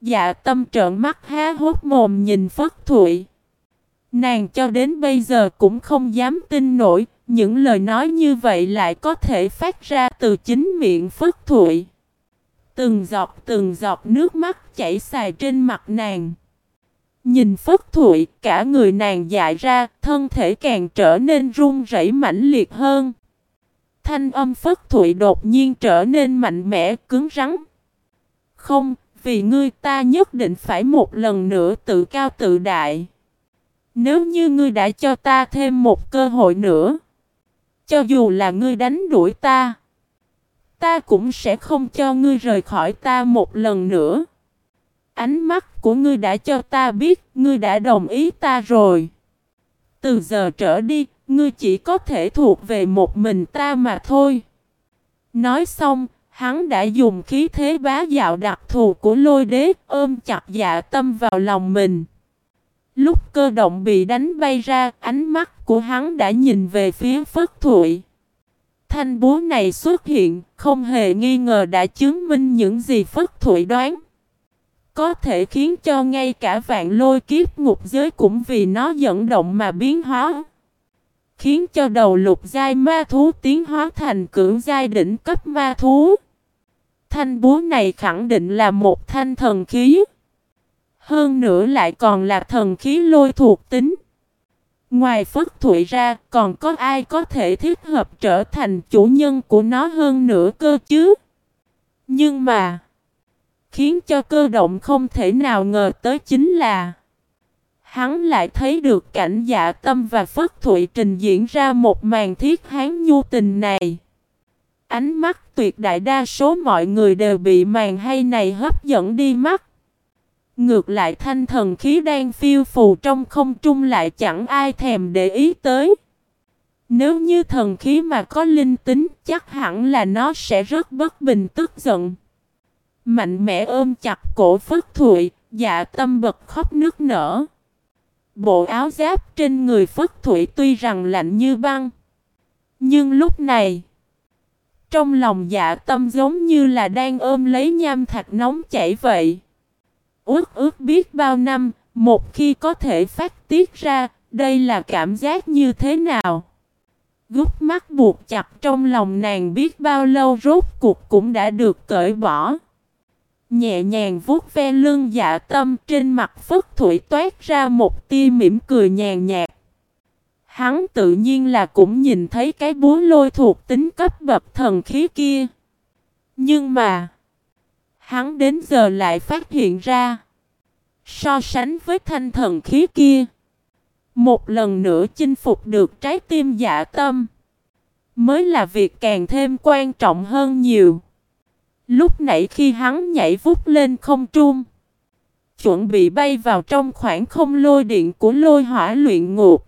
Dạ tâm trợn mắt há hốt mồm nhìn Phất Thụy. Nàng cho đến bây giờ cũng không dám tin nổi, những lời nói như vậy lại có thể phát ra từ chính miệng Phất Thụy. Từng giọt từng giọt nước mắt chảy xài trên mặt nàng. Nhìn Phất Thụy, cả người nàng dại ra, thân thể càng trở nên run rẩy mãnh liệt hơn. Thanh âm Phất Thụy đột nhiên trở nên mạnh mẽ, cứng rắn. Không, vì ngươi ta nhất định phải một lần nữa tự cao tự đại. Nếu như ngươi đã cho ta thêm một cơ hội nữa, cho dù là ngươi đánh đuổi ta, ta cũng sẽ không cho ngươi rời khỏi ta một lần nữa. Ánh mắt của ngươi đã cho ta biết ngươi đã đồng ý ta rồi. Từ giờ trở đi, ngươi chỉ có thể thuộc về một mình ta mà thôi. Nói xong, hắn đã dùng khí thế bá dạo đặc thù của lôi đế ôm chặt dạ tâm vào lòng mình. Lúc cơ động bị đánh bay ra, ánh mắt của hắn đã nhìn về phía Phất Thụy. Thanh búa này xuất hiện, không hề nghi ngờ đã chứng minh những gì Phất Thụy đoán. Có thể khiến cho ngay cả vạn lôi kiếp ngục giới cũng vì nó dẫn động mà biến hóa. Khiến cho đầu lục giai ma thú tiến hóa thành cưỡng giai đỉnh cấp ma thú. Thanh búa này khẳng định là một thanh thần khí. Hơn nữa lại còn là thần khí lôi thuộc tính. Ngoài Phất Thụy ra, còn có ai có thể thích hợp trở thành chủ nhân của nó hơn nữa cơ chứ? Nhưng mà, khiến cho cơ động không thể nào ngờ tới chính là Hắn lại thấy được cảnh dạ tâm và Phất Thụy trình diễn ra một màn thiết hán nhu tình này. Ánh mắt tuyệt đại đa số mọi người đều bị màn hay này hấp dẫn đi mắt. Ngược lại thanh thần khí đang phiêu phù trong không trung lại chẳng ai thèm để ý tới. Nếu như thần khí mà có linh tính chắc hẳn là nó sẽ rất bất bình tức giận. Mạnh mẽ ôm chặt cổ Phất Thụy, dạ tâm bật khóc nước nở. Bộ áo giáp trên người Phất Thụy tuy rằng lạnh như băng. Nhưng lúc này, trong lòng dạ tâm giống như là đang ôm lấy nham thạch nóng chảy vậy. Ước ước biết bao năm, một khi có thể phát tiết ra, đây là cảm giác như thế nào? Gút mắt buộc chặt trong lòng nàng biết bao lâu rốt cuộc cũng đã được cởi bỏ. Nhẹ nhàng vuốt ve lưng dạ tâm trên mặt phất thủy toát ra một tia mỉm cười nhàn nhạt. Hắn tự nhiên là cũng nhìn thấy cái búa lôi thuộc tính cấp bậc thần khí kia. Nhưng mà, hắn đến giờ lại phát hiện ra, so sánh với thanh thần khí kia, một lần nữa chinh phục được trái tim dạ tâm, mới là việc càng thêm quan trọng hơn nhiều. Lúc nãy khi hắn nhảy vút lên không trung, chuẩn bị bay vào trong khoảng không lôi điện của lôi hỏa luyện ngục.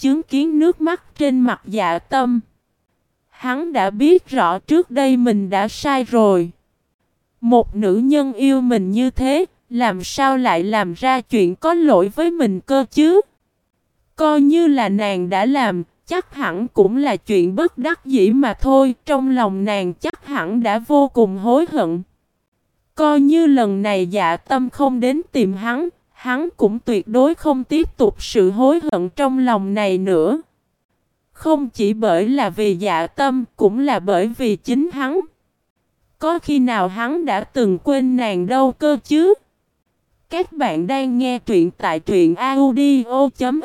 Chứng kiến nước mắt trên mặt dạ tâm. Hắn đã biết rõ trước đây mình đã sai rồi. Một nữ nhân yêu mình như thế, làm sao lại làm ra chuyện có lỗi với mình cơ chứ? Coi như là nàng đã làm, chắc hẳn cũng là chuyện bất đắc dĩ mà thôi, trong lòng nàng chắc hẳn đã vô cùng hối hận. Coi như lần này dạ tâm không đến tìm hắn, hắn cũng tuyệt đối không tiếp tục sự hối hận trong lòng này nữa. Không chỉ bởi là vì dạ tâm, cũng là bởi vì chính hắn. Có khi nào hắn đã từng quên nàng đâu cơ chứ? Các bạn đang nghe truyện tại truyện audio.fiz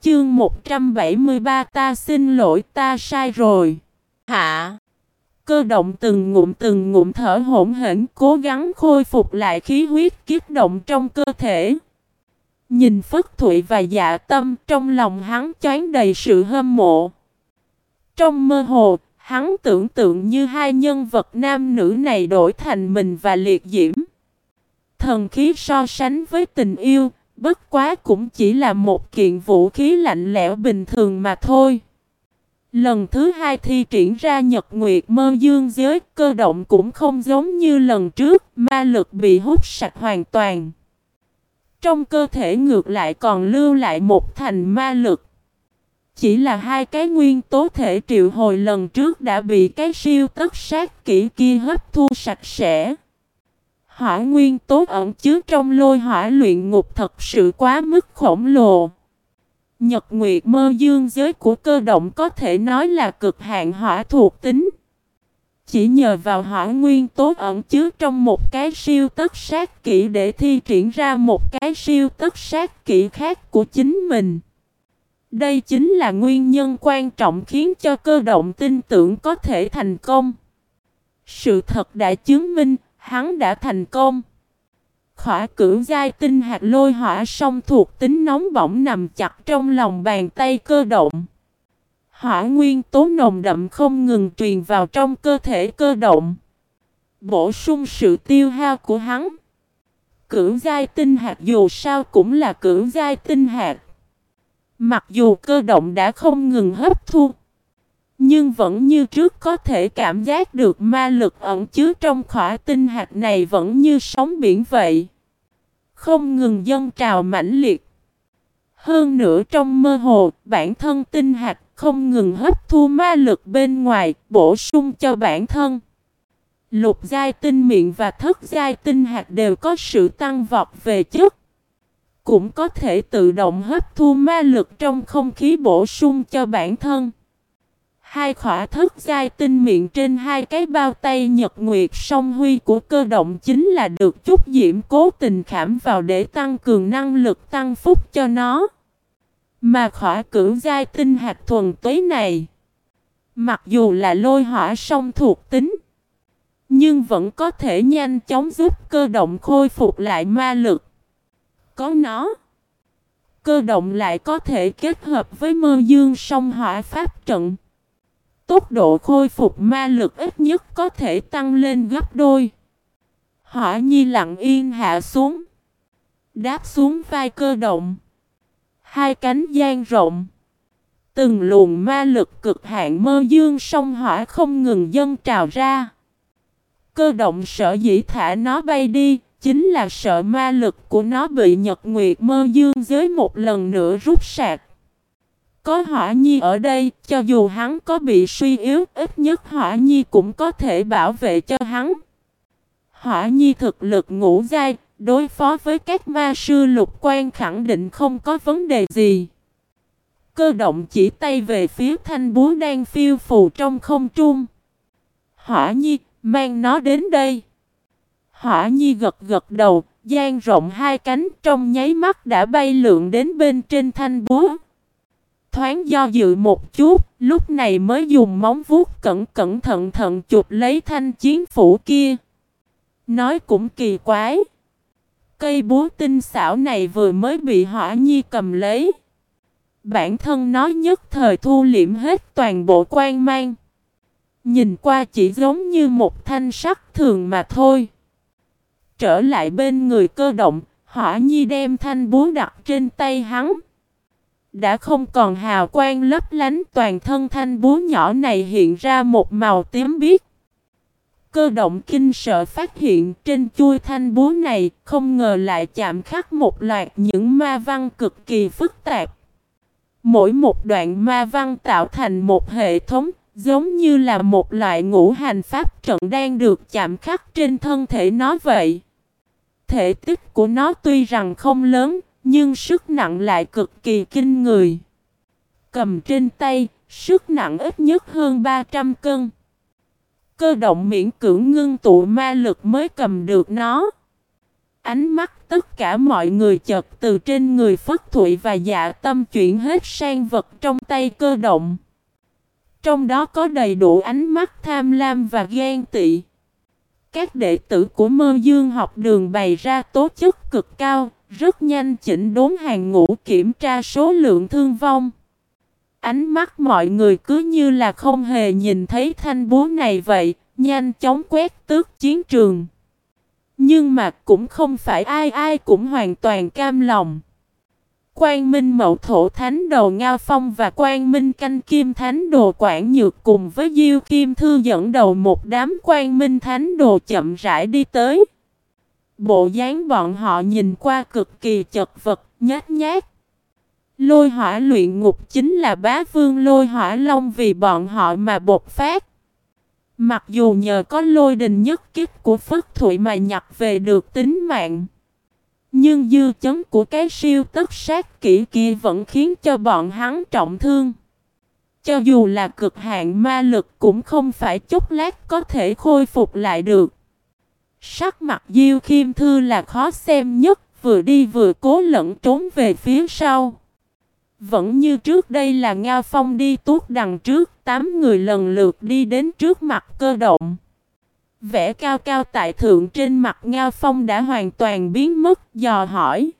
chương 173 ta xin lỗi ta sai rồi. hả Cơ động từng ngụm từng ngụm thở hỗn hển cố gắng khôi phục lại khí huyết kiếp động trong cơ thể. Nhìn Phất Thụy và dạ tâm trong lòng hắn choáng đầy sự hâm mộ. Trong mơ hồ, hắn tưởng tượng như hai nhân vật nam nữ này đổi thành mình và liệt diễm. Thần khí so sánh với tình yêu, bất quá cũng chỉ là một kiện vũ khí lạnh lẽo bình thường mà thôi. Lần thứ hai thi triển ra nhật nguyệt mơ dương giới cơ động cũng không giống như lần trước, ma lực bị hút sạch hoàn toàn. Trong cơ thể ngược lại còn lưu lại một thành ma lực. Chỉ là hai cái nguyên tố thể triệu hồi lần trước đã bị cái siêu tất sát kỹ kia hấp thu sạch sẽ. Hỏa nguyên tố ẩn chứa trong lôi hỏa luyện ngục thật sự quá mức khổng lồ. Nhật Nguyệt mơ dương giới của cơ động có thể nói là cực hạn hỏa thuộc tính. Chỉ nhờ vào hỏa nguyên tố ẩn chứa trong một cái siêu tất sát kỹ để thi triển ra một cái siêu tất sát kỹ khác của chính mình. Đây chính là nguyên nhân quan trọng khiến cho cơ động tin tưởng có thể thành công. Sự thật đã chứng minh, hắn đã thành công. Hỏa cửu giai tinh hạt lôi hỏa song thuộc tính nóng bỏng nằm chặt trong lòng bàn tay cơ động. Hỏa nguyên tố nồng đậm không ngừng truyền vào trong cơ thể cơ động. Bổ sung sự tiêu hao của hắn. Cửu giai tinh hạt dù sao cũng là cửu giai tinh hạt. Mặc dù cơ động đã không ngừng hấp thu. Nhưng vẫn như trước có thể cảm giác được ma lực ẩn chứa trong khỏa tinh hạt này vẫn như sóng biển vậy. Không ngừng dâng trào mãnh liệt. Hơn nữa trong mơ hồ, bản thân tinh hạt không ngừng hấp thu ma lực bên ngoài, bổ sung cho bản thân. Lục giai tinh miệng và thất giai tinh hạt đều có sự tăng vọt về chất. Cũng có thể tự động hấp thu ma lực trong không khí bổ sung cho bản thân. Hai khỏa thức giai tinh miệng trên hai cái bao tay nhật nguyệt song huy của cơ động chính là được chút diễm cố tình khảm vào để tăng cường năng lực tăng phúc cho nó. Mà khỏa cửu giai tinh hạt thuần tuế này, mặc dù là lôi hỏa song thuộc tính, nhưng vẫn có thể nhanh chóng giúp cơ động khôi phục lại ma lực. Có nó, cơ động lại có thể kết hợp với mơ dương song hỏa pháp trận. Tốc độ khôi phục ma lực ít nhất có thể tăng lên gấp đôi. Hỏa nhi lặng yên hạ xuống. Đáp xuống vai cơ động. Hai cánh gian rộng. Từng luồng ma lực cực hạn mơ dương sông hỏa không ngừng dâng trào ra. Cơ động sợ dĩ thả nó bay đi, chính là sợ ma lực của nó bị nhật nguyệt mơ dương giới một lần nữa rút sạc. Có hỏa nhi ở đây, cho dù hắn có bị suy yếu, ít nhất hỏa nhi cũng có thể bảo vệ cho hắn. Hỏa nhi thực lực ngũ giai, đối phó với các ma sư lục quan khẳng định không có vấn đề gì. Cơ động chỉ tay về phía thanh búa đang phiêu phù trong không trung. Hỏa nhi, mang nó đến đây. Hỏa nhi gật gật đầu, dang rộng hai cánh trong nháy mắt đã bay lượn đến bên trên thanh búa thoáng do dự một chút, lúc này mới dùng móng vuốt cẩn cẩn thận thận chụp lấy thanh chiến phủ kia. Nói cũng kỳ quái. Cây búa tinh xảo này vừa mới bị hỏa nhi cầm lấy. Bản thân nó nhất thời thu liễm hết toàn bộ quan mang. Nhìn qua chỉ giống như một thanh sắt thường mà thôi. Trở lại bên người cơ động, hỏa nhi đem thanh búa đặt trên tay hắn đã không còn hào quang lấp lánh, toàn thân thanh búa nhỏ này hiện ra một màu tím biếc. Cơ động kinh sợ phát hiện trên chui thanh búa này, không ngờ lại chạm khắc một loạt những ma văn cực kỳ phức tạp. Mỗi một đoạn ma văn tạo thành một hệ thống, giống như là một loại ngũ hành pháp trận đang được chạm khắc trên thân thể nó vậy. Thể tích của nó tuy rằng không lớn nhưng sức nặng lại cực kỳ kinh người. Cầm trên tay, sức nặng ít nhất hơn 300 cân. Cơ động miễn cưỡng ngưng tụ ma lực mới cầm được nó. Ánh mắt tất cả mọi người chợt từ trên người Phất Thụy và dạ tâm chuyển hết sang vật trong tay cơ động. Trong đó có đầy đủ ánh mắt tham lam và ghen tị. Các đệ tử của mơ dương học đường bày ra tố chất cực cao, rất nhanh chỉnh đốn hàng ngũ kiểm tra số lượng thương vong. Ánh mắt mọi người cứ như là không hề nhìn thấy thanh búa này vậy, nhanh chóng quét tước chiến trường. Nhưng mà cũng không phải ai ai cũng hoàn toàn cam lòng. Quang Minh Mậu Thổ Thánh Đồ Ngao Phong và Quang Minh Canh Kim Thánh Đồ Quảng Nhược cùng với Diêu Kim Thư dẫn đầu một đám Quang Minh Thánh Đồ chậm rãi đi tới. Bộ dáng bọn họ nhìn qua cực kỳ chật vật, nhát nhát. Lôi hỏa luyện ngục chính là bá vương lôi hỏa long vì bọn họ mà bột phát. Mặc dù nhờ có lôi đình nhất kích của Phất Thụy mà nhặt về được tính mạng. Nhưng dư chấn của cái siêu tất sát kỹ kia vẫn khiến cho bọn hắn trọng thương. Cho dù là cực hạn ma lực cũng không phải chốc lát có thể khôi phục lại được. Sắc mặt Diêu Khiêm Thư là khó xem nhất, vừa đi vừa cố lẫn trốn về phía sau. Vẫn như trước đây là Ngao Phong đi tuốt đằng trước, tám người lần lượt đi đến trước mặt cơ động. vẻ cao cao tại thượng trên mặt Ngao Phong đã hoàn toàn biến mất, dò hỏi.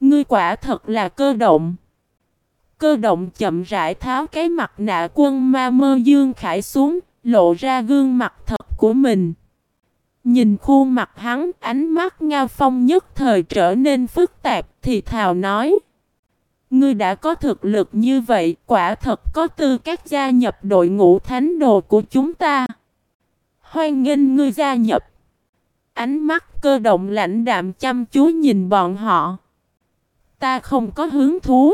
Ngươi quả thật là cơ động. Cơ động chậm rãi tháo cái mặt nạ quân ma mơ dương khải xuống, lộ ra gương mặt thật của mình. Nhìn khuôn mặt hắn, ánh mắt Ngao Phong nhất thời trở nên phức tạp, thì thào nói. Ngươi đã có thực lực như vậy, quả thật có tư cách gia nhập đội ngũ thánh đồ của chúng ta. Hoan nghênh ngươi gia nhập. Ánh mắt cơ động lãnh đạm chăm chú nhìn bọn họ. Ta không có hứng thú.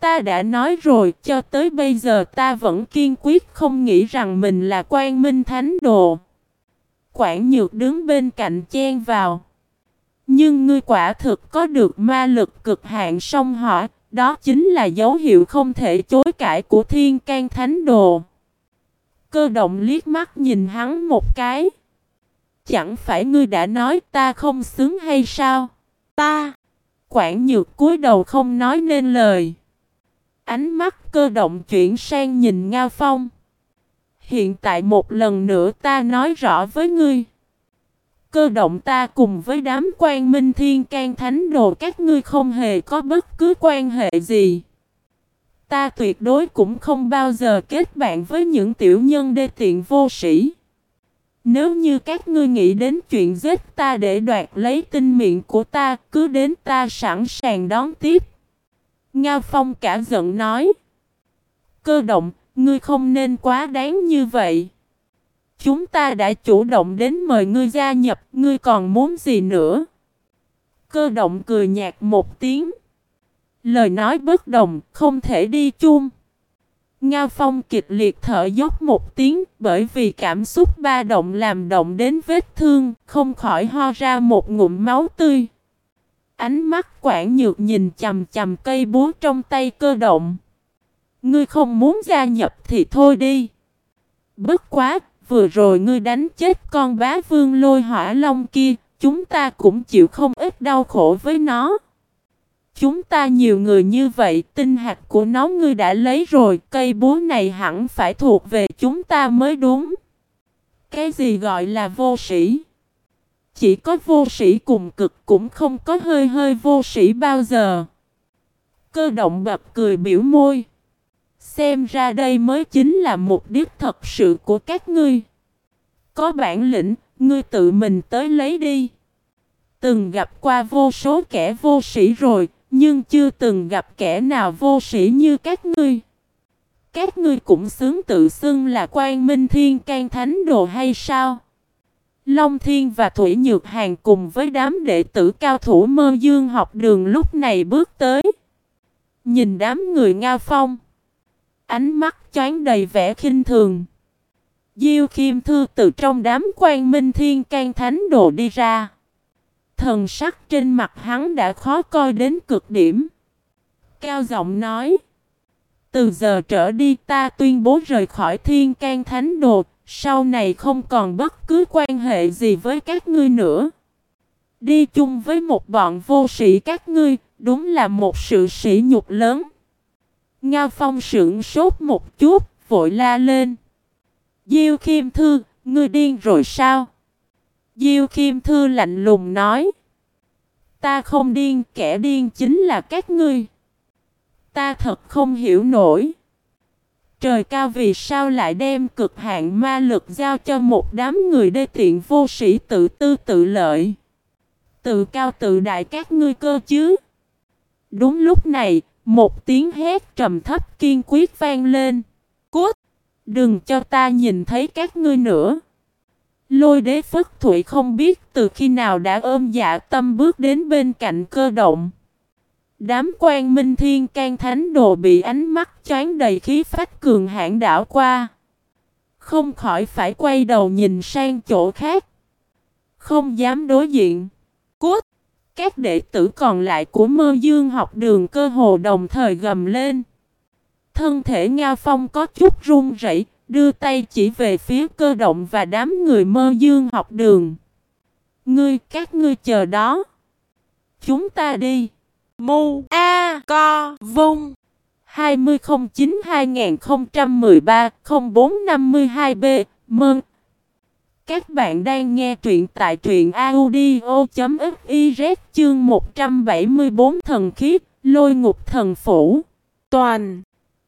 Ta đã nói rồi, cho tới bây giờ ta vẫn kiên quyết không nghĩ rằng mình là quan minh thánh đồ. Quảng nhược đứng bên cạnh chen vào. Nhưng ngươi quả thực có được ma lực cực hạn song hỏa, đó chính là dấu hiệu không thể chối cãi của thiên can thánh đồ. Cơ động liếc mắt nhìn hắn một cái. Chẳng phải ngươi đã nói ta không xứng hay sao? Ta! Quảng nhược cúi đầu không nói nên lời. Ánh mắt cơ động chuyển sang nhìn Ngao Phong. Hiện tại một lần nữa ta nói rõ với ngươi. Cơ động ta cùng với đám quan minh thiên can thánh đồ các ngươi không hề có bất cứ quan hệ gì. Ta tuyệt đối cũng không bao giờ kết bạn với những tiểu nhân đê tiện vô sĩ. Nếu như các ngươi nghĩ đến chuyện giết ta để đoạt lấy tinh miệng của ta, cứ đến ta sẵn sàng đón tiếp. Ngao Phong cả giận nói. Cơ động, ngươi không nên quá đáng như vậy. Chúng ta đã chủ động đến mời ngươi gia nhập, ngươi còn muốn gì nữa? Cơ động cười nhạt một tiếng. Lời nói bất đồng, không thể đi chung. Ngao Phong kịch liệt thở dốc một tiếng bởi vì cảm xúc ba động làm động đến vết thương, không khỏi ho ra một ngụm máu tươi. Ánh mắt quản nhược nhìn chầm chầm cây búa trong tay cơ động. Ngươi không muốn gia nhập thì thôi đi. Bất quá, vừa rồi ngươi đánh chết con bá vương lôi hỏa long kia, chúng ta cũng chịu không ít đau khổ với nó. Chúng ta nhiều người như vậy, tinh hạt của nó ngươi đã lấy rồi, cây búa này hẳn phải thuộc về chúng ta mới đúng. Cái gì gọi là vô sĩ? Chỉ có vô sĩ cùng cực cũng không có hơi hơi vô sĩ bao giờ. Cơ động bập cười biểu môi. Xem ra đây mới chính là mục đích thật sự của các ngươi. Có bản lĩnh, ngươi tự mình tới lấy đi. Từng gặp qua vô số kẻ vô sĩ rồi, nhưng chưa từng gặp kẻ nào vô sĩ như các ngươi. Các ngươi cũng xứng tự xưng là quan minh thiên can thánh đồ hay sao? Long Thiên và Thủy Nhược Hàng cùng với đám đệ tử cao thủ mơ dương học đường lúc này bước tới. Nhìn đám người Nga Phong. Ánh mắt choáng đầy vẻ khinh thường. Diêu Khiêm Thư từ trong đám quan minh thiên can thánh đồ đi ra. Thần sắc trên mặt hắn đã khó coi đến cực điểm. Cao giọng nói. Từ giờ trở đi ta tuyên bố rời khỏi thiên can thánh đồ. Sau này không còn bất cứ quan hệ gì với các ngươi nữa. Đi chung với một bọn vô sĩ các ngươi, đúng là một sự sỉ nhục lớn. Ngao Phong sững sốt một chút, vội la lên. Diêu Khiêm Thư, ngươi điên rồi sao? Diêu Khiêm Thư lạnh lùng nói. Ta không điên, kẻ điên chính là các ngươi. Ta thật không hiểu nổi. Trời cao vì sao lại đem cực hạn ma lực giao cho một đám người đê tiện vô sĩ tự tư tự lợi. Tự cao tự đại các ngươi cơ chứ. Đúng lúc này, một tiếng hét trầm thấp kiên quyết vang lên. Cút! Đừng cho ta nhìn thấy các ngươi nữa. Lôi đế phất thủy không biết từ khi nào đã ôm dạ tâm bước đến bên cạnh cơ động. Đám quan minh thiên can thánh đồ bị ánh mắt choáng đầy khí phách cường hãn đảo qua. Không khỏi phải quay đầu nhìn sang chỗ khác. Không dám đối diện. Cút! Các đệ tử còn lại của mơ dương học đường cơ hồ đồng thời gầm lên. Thân thể Nga Phong có chút run rẩy, đưa tay chỉ về phía cơ động và đám người mơ dương học đường. Ngươi, các ngươi chờ đó. Chúng ta đi. Mu A Co Vung 2009-2013-0452B Mơn các bạn đang nghe truyện tại truyện audio.fiz chương 174 thần khí lôi ngục thần phủ. Toàn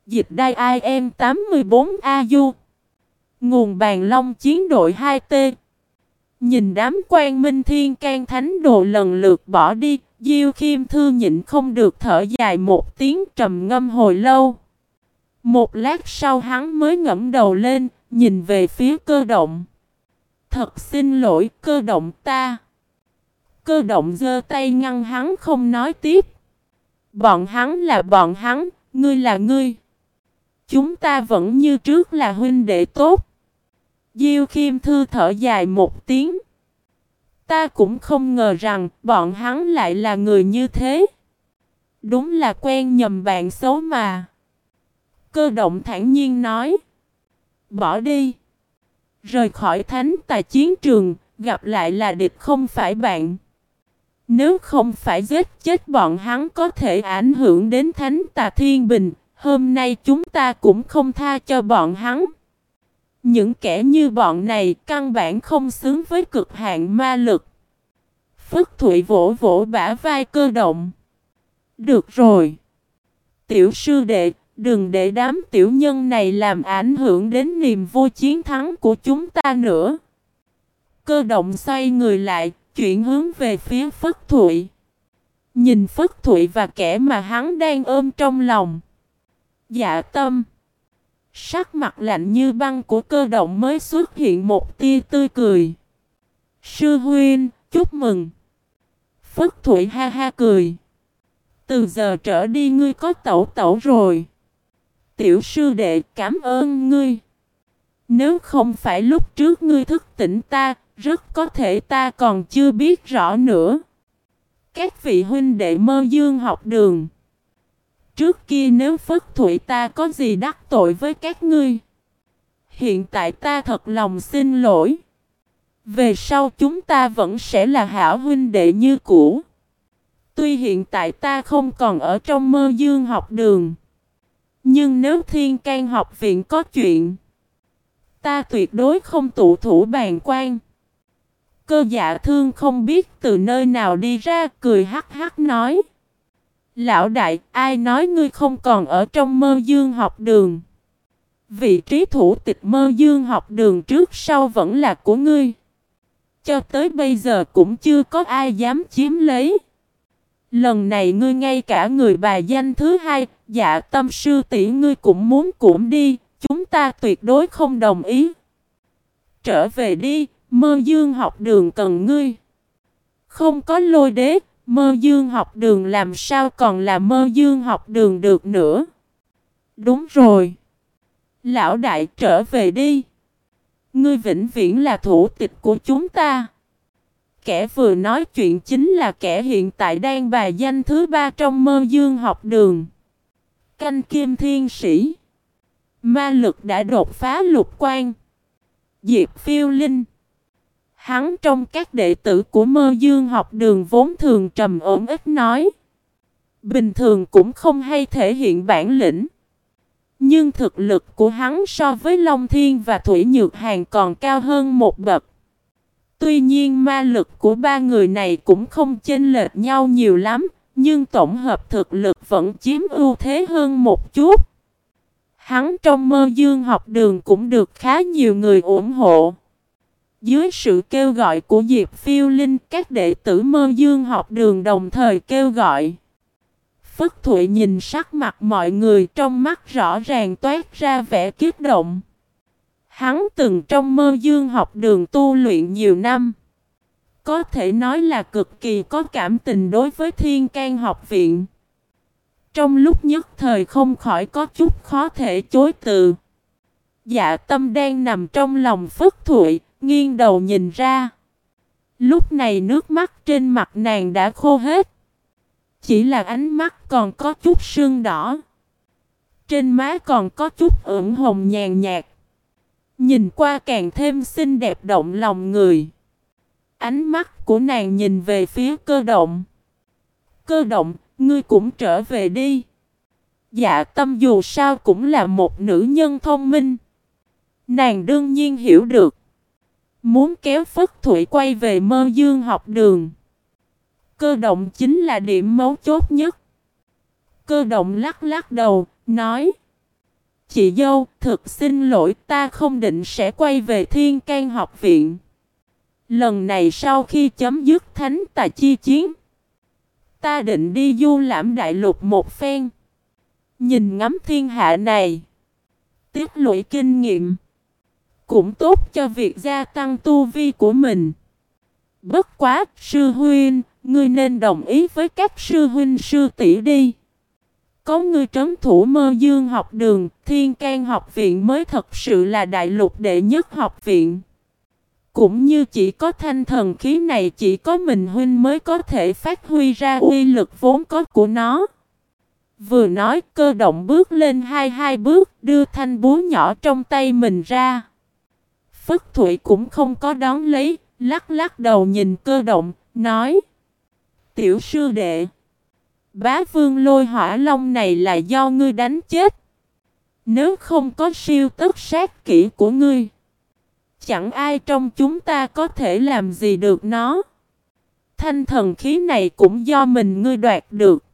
Dịch đai IM 84AU Nguồn bàn long chiến đội 2T Nhìn đám quan minh thiên can thánh đồ lần lượt bỏ đi, Diêu Khiêm Thư nhịn không được thở dài một tiếng trầm ngâm hồi lâu. Một lát sau hắn mới ngẫm đầu lên, nhìn về phía cơ động. Thật xin lỗi cơ động ta. Cơ động giơ tay ngăn hắn không nói tiếp. Bọn hắn là bọn hắn, ngươi là ngươi. Chúng ta vẫn như trước là huynh đệ tốt. Diêu Khiêm Thư thở dài một tiếng. Ta cũng không ngờ rằng bọn hắn lại là người như thế. Đúng là quen nhầm bạn xấu mà. Cơ động thản nhiên nói. Bỏ đi. Rời khỏi thánh tài chiến trường, gặp lại là địch không phải bạn. Nếu không phải giết chết bọn hắn có thể ảnh hưởng đến thánh tà thiên bình, hôm nay chúng ta cũng không tha cho bọn hắn. Những kẻ như bọn này căn bản không xứng với cực hạn ma lực. Phất Thụy vỗ vỗ bả vai cơ động. Được rồi. Tiểu sư đệ, đừng để đám tiểu nhân này làm ảnh hưởng đến niềm vui chiến thắng của chúng ta nữa. Cơ động xoay người lại, chuyển hướng về phía Phất Thụy. Nhìn Phất Thụy và kẻ mà hắn đang ôm trong lòng. Dạ tâm. Sắc mặt lạnh như băng của cơ động mới xuất hiện một tia tươi cười. Sư huynh, chúc mừng. Phất Thụy ha ha cười. Từ giờ trở đi ngươi có tẩu tẩu rồi. Tiểu sư đệ cảm ơn ngươi. Nếu không phải lúc trước ngươi thức tỉnh ta, rất có thể ta còn chưa biết rõ nữa. Các vị huynh đệ mơ dương học đường. Trước kia nếu Phất Thụy ta có gì đắc tội với các ngươi. Hiện tại ta thật lòng xin lỗi. Về sau chúng ta vẫn sẽ là hảo huynh đệ như cũ. Tuy hiện tại ta không còn ở trong mơ dương học đường. Nhưng nếu thiên can học viện có chuyện. Ta tuyệt đối không tụ thủ bàn quan. Cơ dạ thương không biết từ nơi nào đi ra cười hắc hắc nói. Lão đại, ai nói ngươi không còn ở trong mơ dương học đường? Vị trí thủ tịch mơ dương học đường trước sau vẫn là của ngươi. Cho tới bây giờ cũng chưa có ai dám chiếm lấy. Lần này ngươi ngay cả người bà danh thứ hai, dạ tâm sư tỷ ngươi cũng muốn cũng đi, chúng ta tuyệt đối không đồng ý. Trở về đi, mơ dương học đường cần ngươi. Không có lôi đế, Mơ dương học đường làm sao còn là mơ dương học đường được nữa? Đúng rồi. Lão đại trở về đi. Ngươi vĩnh viễn là thủ tịch của chúng ta. Kẻ vừa nói chuyện chính là kẻ hiện tại đang bài danh thứ ba trong mơ dương học đường. Canh kim thiên sĩ. Ma lực đã đột phá lục quan. Diệp phiêu linh. Hắn trong các đệ tử của mơ dương học đường vốn thường trầm ổn ít nói. Bình thường cũng không hay thể hiện bản lĩnh. Nhưng thực lực của hắn so với Long Thiên và Thủy Nhược Hàng còn cao hơn một bậc. Tuy nhiên ma lực của ba người này cũng không chênh lệch nhau nhiều lắm, nhưng tổng hợp thực lực vẫn chiếm ưu thế hơn một chút. Hắn trong mơ dương học đường cũng được khá nhiều người ủng hộ. Dưới sự kêu gọi của Diệp Phiêu Linh, các đệ tử mơ dương học đường đồng thời kêu gọi. Phất Thụy nhìn sắc mặt mọi người trong mắt rõ ràng toát ra vẻ kiếp động. Hắn từng trong mơ dương học đường tu luyện nhiều năm. Có thể nói là cực kỳ có cảm tình đối với thiên can học viện. Trong lúc nhất thời không khỏi có chút khó thể chối từ. Dạ tâm đang nằm trong lòng Phất Thụy, nghiêng đầu nhìn ra. Lúc này nước mắt trên mặt nàng đã khô hết. Chỉ là ánh mắt còn có chút sương đỏ. Trên má còn có chút ửng hồng nhàn nhạt. Nhìn qua càng thêm xinh đẹp động lòng người. Ánh mắt của nàng nhìn về phía cơ động. Cơ động, ngươi cũng trở về đi. Dạ tâm dù sao cũng là một nữ nhân thông minh. Nàng đương nhiên hiểu được. Muốn kéo Phất thủy quay về mơ dương học đường. Cơ động chính là điểm mấu chốt nhất. Cơ động lắc lắc đầu, nói. Chị dâu, thực xin lỗi ta không định sẽ quay về thiên can học viện. Lần này sau khi chấm dứt thánh tà chi chiến. Ta định đi du lãm đại lục một phen. Nhìn ngắm thiên hạ này. Tiết lũy kinh nghiệm. Cũng tốt cho việc gia tăng tu vi của mình. Bất quá, sư huynh, ngươi nên đồng ý với các sư huynh sư tỷ đi. Có ngươi trấn thủ mơ dương học đường, thiên can học viện mới thật sự là đại lục đệ nhất học viện. Cũng như chỉ có thanh thần khí này chỉ có mình huynh mới có thể phát huy ra uy lực vốn có của nó. Vừa nói cơ động bước lên hai hai bước đưa thanh búa nhỏ trong tay mình ra. Phất Thụy cũng không có đón lấy, lắc lắc đầu nhìn cơ động, nói Tiểu sư đệ Bá vương lôi hỏa long này là do ngươi đánh chết. Nếu không có siêu tức sát kỹ của ngươi, Chẳng ai trong chúng ta có thể làm gì được nó. Thanh thần khí này cũng do mình ngươi đoạt được.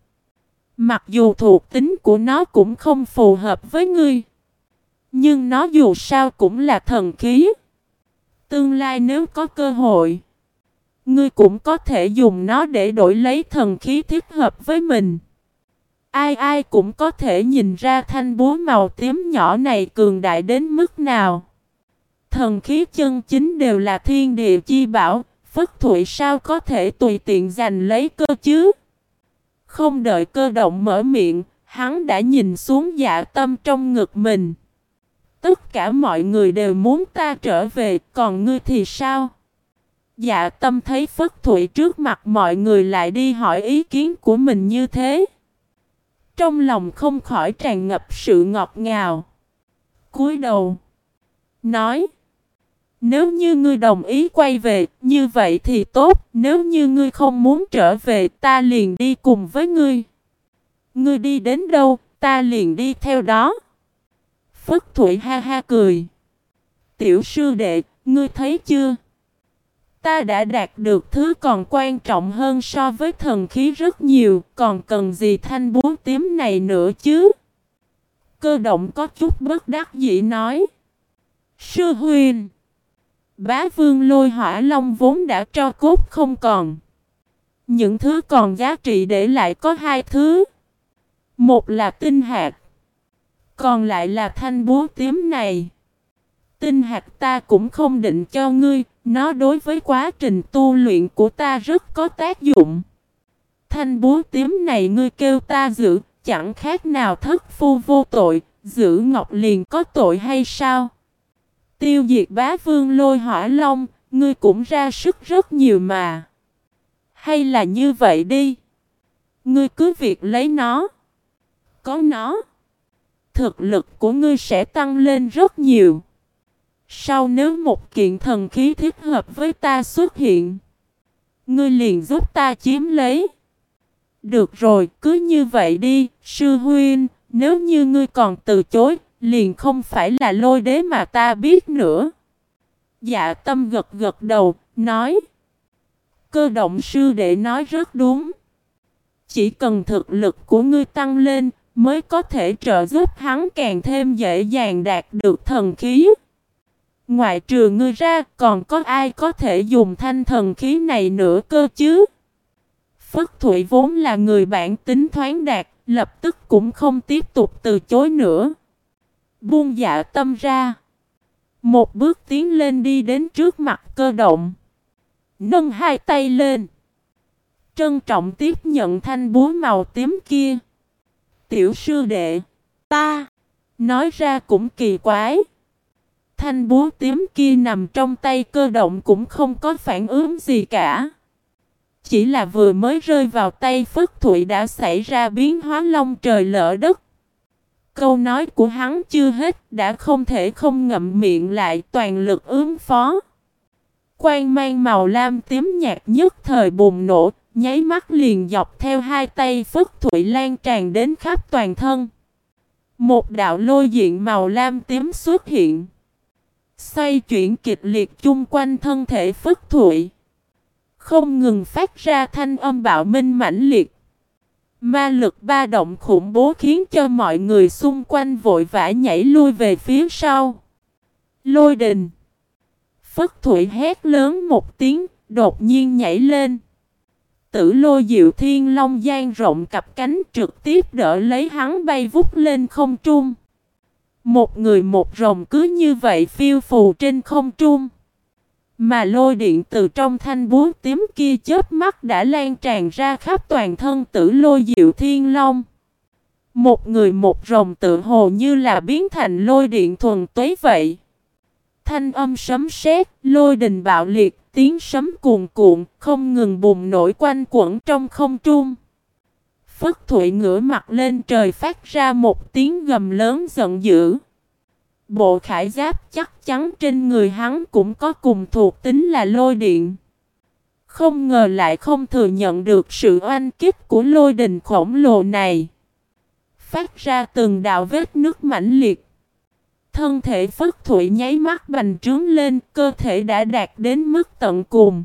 Mặc dù thuộc tính của nó cũng không phù hợp với ngươi, Nhưng nó dù sao cũng là thần khí. Tương lai nếu có cơ hội Ngươi cũng có thể dùng nó để đổi lấy thần khí thích hợp với mình. Ai ai cũng có thể nhìn ra thanh búa màu tím nhỏ này cường đại đến mức nào. Thần khí chân chính đều là thiên địa chi bảo, Phất Thụy sao có thể tùy tiện giành lấy cơ chứ? Không đợi cơ động mở miệng, hắn đã nhìn xuống dạ tâm trong ngực mình. Tất cả mọi người đều muốn ta trở về, còn ngươi thì sao? Dạ tâm thấy Phất Thụy trước mặt mọi người lại đi hỏi ý kiến của mình như thế. Trong lòng không khỏi tràn ngập sự ngọt ngào. cúi đầu. Nói. Nếu như ngươi đồng ý quay về, như vậy thì tốt. Nếu như ngươi không muốn trở về, ta liền đi cùng với ngươi. Ngươi đi đến đâu, ta liền đi theo đó. Phất Thụy ha ha cười. Tiểu sư đệ, ngươi thấy chưa? Ta đã đạt được thứ còn quan trọng hơn so với thần khí rất nhiều, còn cần gì thanh búa tím này nữa chứ? Cơ động có chút bất đắc dĩ nói. Sư huyền, bá vương lôi hỏa long vốn đã cho cốt không còn. Những thứ còn giá trị để lại có hai thứ. Một là tinh hạt, còn lại là thanh búa tím này. Tinh hạt ta cũng không định cho ngươi, nó đối với quá trình tu luyện của ta rất có tác dụng. Thanh búa tím này ngươi kêu ta giữ, chẳng khác nào thất phu vô tội, giữ ngọc liền có tội hay sao? Tiêu diệt bá vương lôi hỏa long, ngươi cũng ra sức rất nhiều mà. Hay là như vậy đi? Ngươi cứ việc lấy nó. Có nó. Thực lực của ngươi sẽ tăng lên rất nhiều. Sau nếu một kiện thần khí thích hợp với ta xuất hiện, ngươi liền giúp ta chiếm lấy. Được rồi, cứ như vậy đi, sư huynh, nếu như ngươi còn từ chối, liền không phải là lôi đế mà ta biết nữa. Dạ tâm gật gật đầu, nói. Cơ động sư đệ nói rất đúng. Chỉ cần thực lực của ngươi tăng lên, mới có thể trợ giúp hắn càng thêm dễ dàng đạt được thần khí. Ngoại trừ ngươi ra còn có ai có thể dùng thanh thần khí này nữa cơ chứ? Phất Thụy vốn là người bản tính thoáng đạt, lập tức cũng không tiếp tục từ chối nữa. Buông dạ tâm ra. Một bước tiến lên đi đến trước mặt cơ động. Nâng hai tay lên. Trân trọng tiếp nhận thanh búa màu tím kia. Tiểu sư đệ. Ta. Nói ra cũng kỳ quái thanh búa tím kia nằm trong tay cơ động cũng không có phản ứng gì cả. Chỉ là vừa mới rơi vào tay Phất Thụy đã xảy ra biến hóa long trời lỡ đất. Câu nói của hắn chưa hết đã không thể không ngậm miệng lại toàn lực ứng phó. Quang mang màu lam tím nhạt nhất thời bùng nổ, nháy mắt liền dọc theo hai tay Phất Thụy lan tràn đến khắp toàn thân. Một đạo lôi diện màu lam tím xuất hiện. Xoay chuyển kịch liệt chung quanh thân thể Phất Thụy. Không ngừng phát ra thanh âm bạo minh mãnh liệt. Ma lực ba động khủng bố khiến cho mọi người xung quanh vội vã nhảy lui về phía sau. Lôi đình. Phất Thụy hét lớn một tiếng, đột nhiên nhảy lên. Tử lôi diệu thiên long gian rộng cặp cánh trực tiếp đỡ lấy hắn bay vút lên không trung. Một người một rồng cứ như vậy phiêu phù trên không trung. Mà lôi điện từ trong thanh búa tím kia chớp mắt đã lan tràn ra khắp toàn thân tử lôi diệu thiên long. Một người một rồng tự hồ như là biến thành lôi điện thuần tuế vậy. Thanh âm sấm sét, lôi đình bạo liệt, tiếng sấm cuồn cuộn, không ngừng bùng nổi quanh quẩn trong không trung. Phất Thụy ngửa mặt lên trời phát ra một tiếng gầm lớn giận dữ. Bộ khải giáp chắc chắn trên người hắn cũng có cùng thuộc tính là lôi điện. Không ngờ lại không thừa nhận được sự oanh kích của lôi đình khổng lồ này. Phát ra từng đạo vết nước mãnh liệt. Thân thể phất thụy nháy mắt bành trướng lên, cơ thể đã đạt đến mức tận cùng.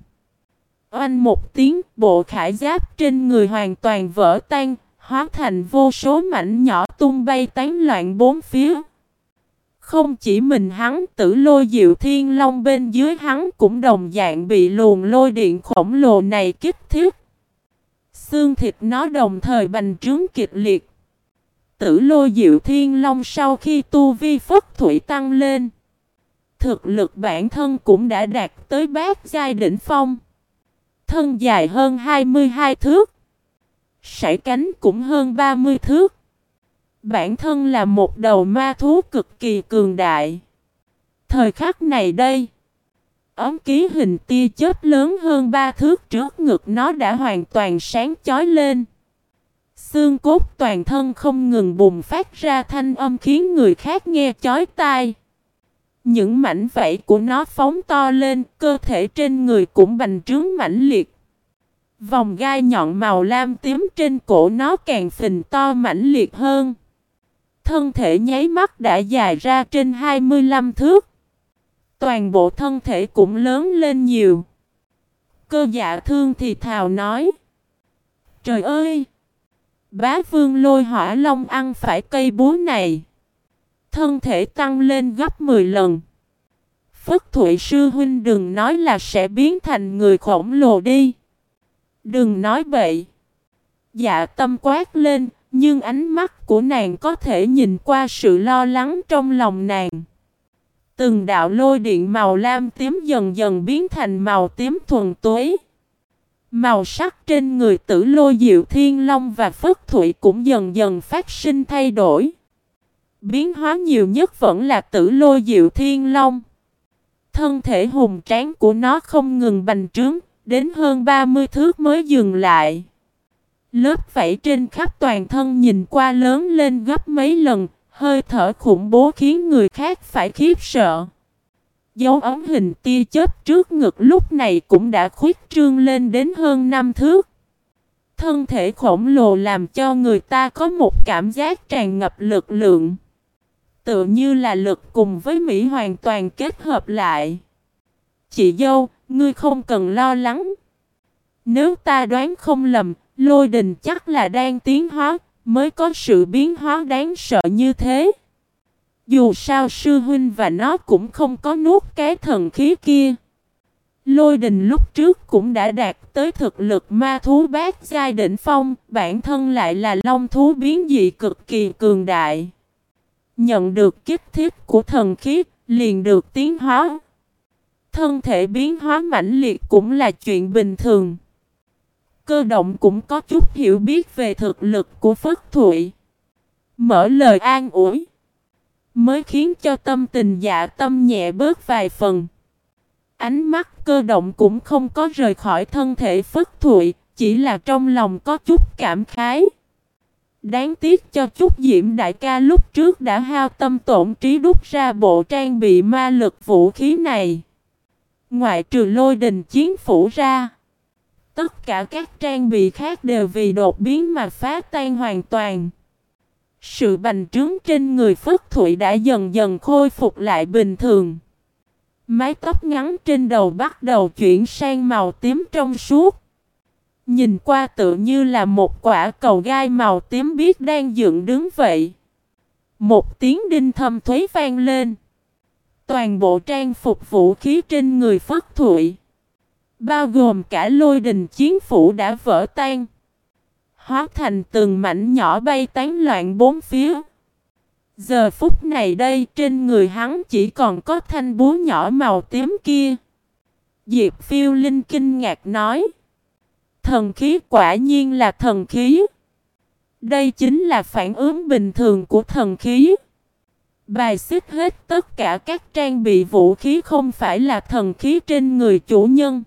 Oanh một tiếng, bộ khải giáp trên người hoàn toàn vỡ tan, hóa thành vô số mảnh nhỏ tung bay tán loạn bốn phía. Không chỉ mình hắn tử lôi diệu thiên long bên dưới hắn cũng đồng dạng bị luồng lôi điện khổng lồ này kích thiết. Xương thịt nó đồng thời bành trướng kịch liệt. Tử lôi diệu thiên long sau khi tu vi phất thủy tăng lên. Thực lực bản thân cũng đã đạt tới bát giai đỉnh phong. Thân dài hơn 22 thước. Sải cánh cũng hơn 30 thước. Bản thân là một đầu ma thú cực kỳ cường đại. Thời khắc này đây, ống ký hình tia chớp lớn hơn ba thước trước ngực nó đã hoàn toàn sáng chói lên. Xương cốt toàn thân không ngừng bùng phát ra thanh âm khiến người khác nghe chói tai. Những mảnh vảy của nó phóng to lên, cơ thể trên người cũng bành trướng mãnh liệt. Vòng gai nhọn màu lam tím trên cổ nó càng phình to mãnh liệt hơn. Thân thể nháy mắt đã dài ra trên 25 thước. Toàn bộ thân thể cũng lớn lên nhiều. Cơ dạ thương thì thào nói. Trời ơi! Bá vương lôi hỏa long ăn phải cây búa này. Thân thể tăng lên gấp 10 lần. Phất Thụy Sư Huynh đừng nói là sẽ biến thành người khổng lồ đi. Đừng nói bậy. Dạ tâm quát lên, nhưng ánh mắt của nàng có thể nhìn qua sự lo lắng trong lòng nàng. Từng đạo lôi điện màu lam tím dần dần biến thành màu tím thuần túy. Màu sắc trên người tử lôi diệu thiên long và phất thủy cũng dần dần phát sinh thay đổi. Biến hóa nhiều nhất vẫn là tử lôi diệu thiên long. Thân thể hùng tráng của nó không ngừng bành trướng, đến hơn 30 thước mới dừng lại. Lớp vảy trên khắp toàn thân nhìn qua lớn lên gấp mấy lần, hơi thở khủng bố khiến người khác phải khiếp sợ. Dấu ống hình tia chớp trước ngực lúc này cũng đã khuyết trương lên đến hơn năm thước. Thân thể khổng lồ làm cho người ta có một cảm giác tràn ngập lực lượng. Tự như là lực cùng với Mỹ hoàn toàn kết hợp lại. Chị dâu, ngươi không cần lo lắng. Nếu ta đoán không lầm, lôi đình chắc là đang tiến hóa, mới có sự biến hóa đáng sợ như thế. Dù sao sư huynh và nó cũng không có nuốt cái thần khí kia. Lôi đình lúc trước cũng đã đạt tới thực lực ma thú bát giai đỉnh phong, bản thân lại là long thú biến dị cực kỳ cường đại. Nhận được kích thiết của thần khí, liền được tiến hóa. Thân thể biến hóa mãnh liệt cũng là chuyện bình thường. Cơ động cũng có chút hiểu biết về thực lực của Phất Thụy. Mở lời an ủi. Mới khiến cho tâm tình dạ tâm nhẹ bớt vài phần. Ánh mắt cơ động cũng không có rời khỏi thân thể phất thụy, chỉ là trong lòng có chút cảm khái. Đáng tiếc cho chút diễm đại ca lúc trước đã hao tâm tổn trí đúc ra bộ trang bị ma lực vũ khí này. Ngoại trừ lôi đình chiến phủ ra. Tất cả các trang bị khác đều vì đột biến mà phá tan hoàn toàn. Sự bành trướng trên người Phất Thụy đã dần dần khôi phục lại bình thường. Mái tóc ngắn trên đầu bắt đầu chuyển sang màu tím trong suốt. Nhìn qua tự như là một quả cầu gai màu tím biết đang dựng đứng vậy. Một tiếng đinh thâm thuế vang lên. Toàn bộ trang phục vũ khí trên người Phất Thụy. Bao gồm cả lôi đình chiến phủ đã vỡ tan. Hóa thành từng mảnh nhỏ bay tán loạn bốn phía. Giờ phút này đây trên người hắn chỉ còn có thanh búa nhỏ màu tím kia. Diệp phiêu linh kinh ngạc nói. Thần khí quả nhiên là thần khí. Đây chính là phản ứng bình thường của thần khí. Bài xích hết tất cả các trang bị vũ khí không phải là thần khí trên người chủ nhân.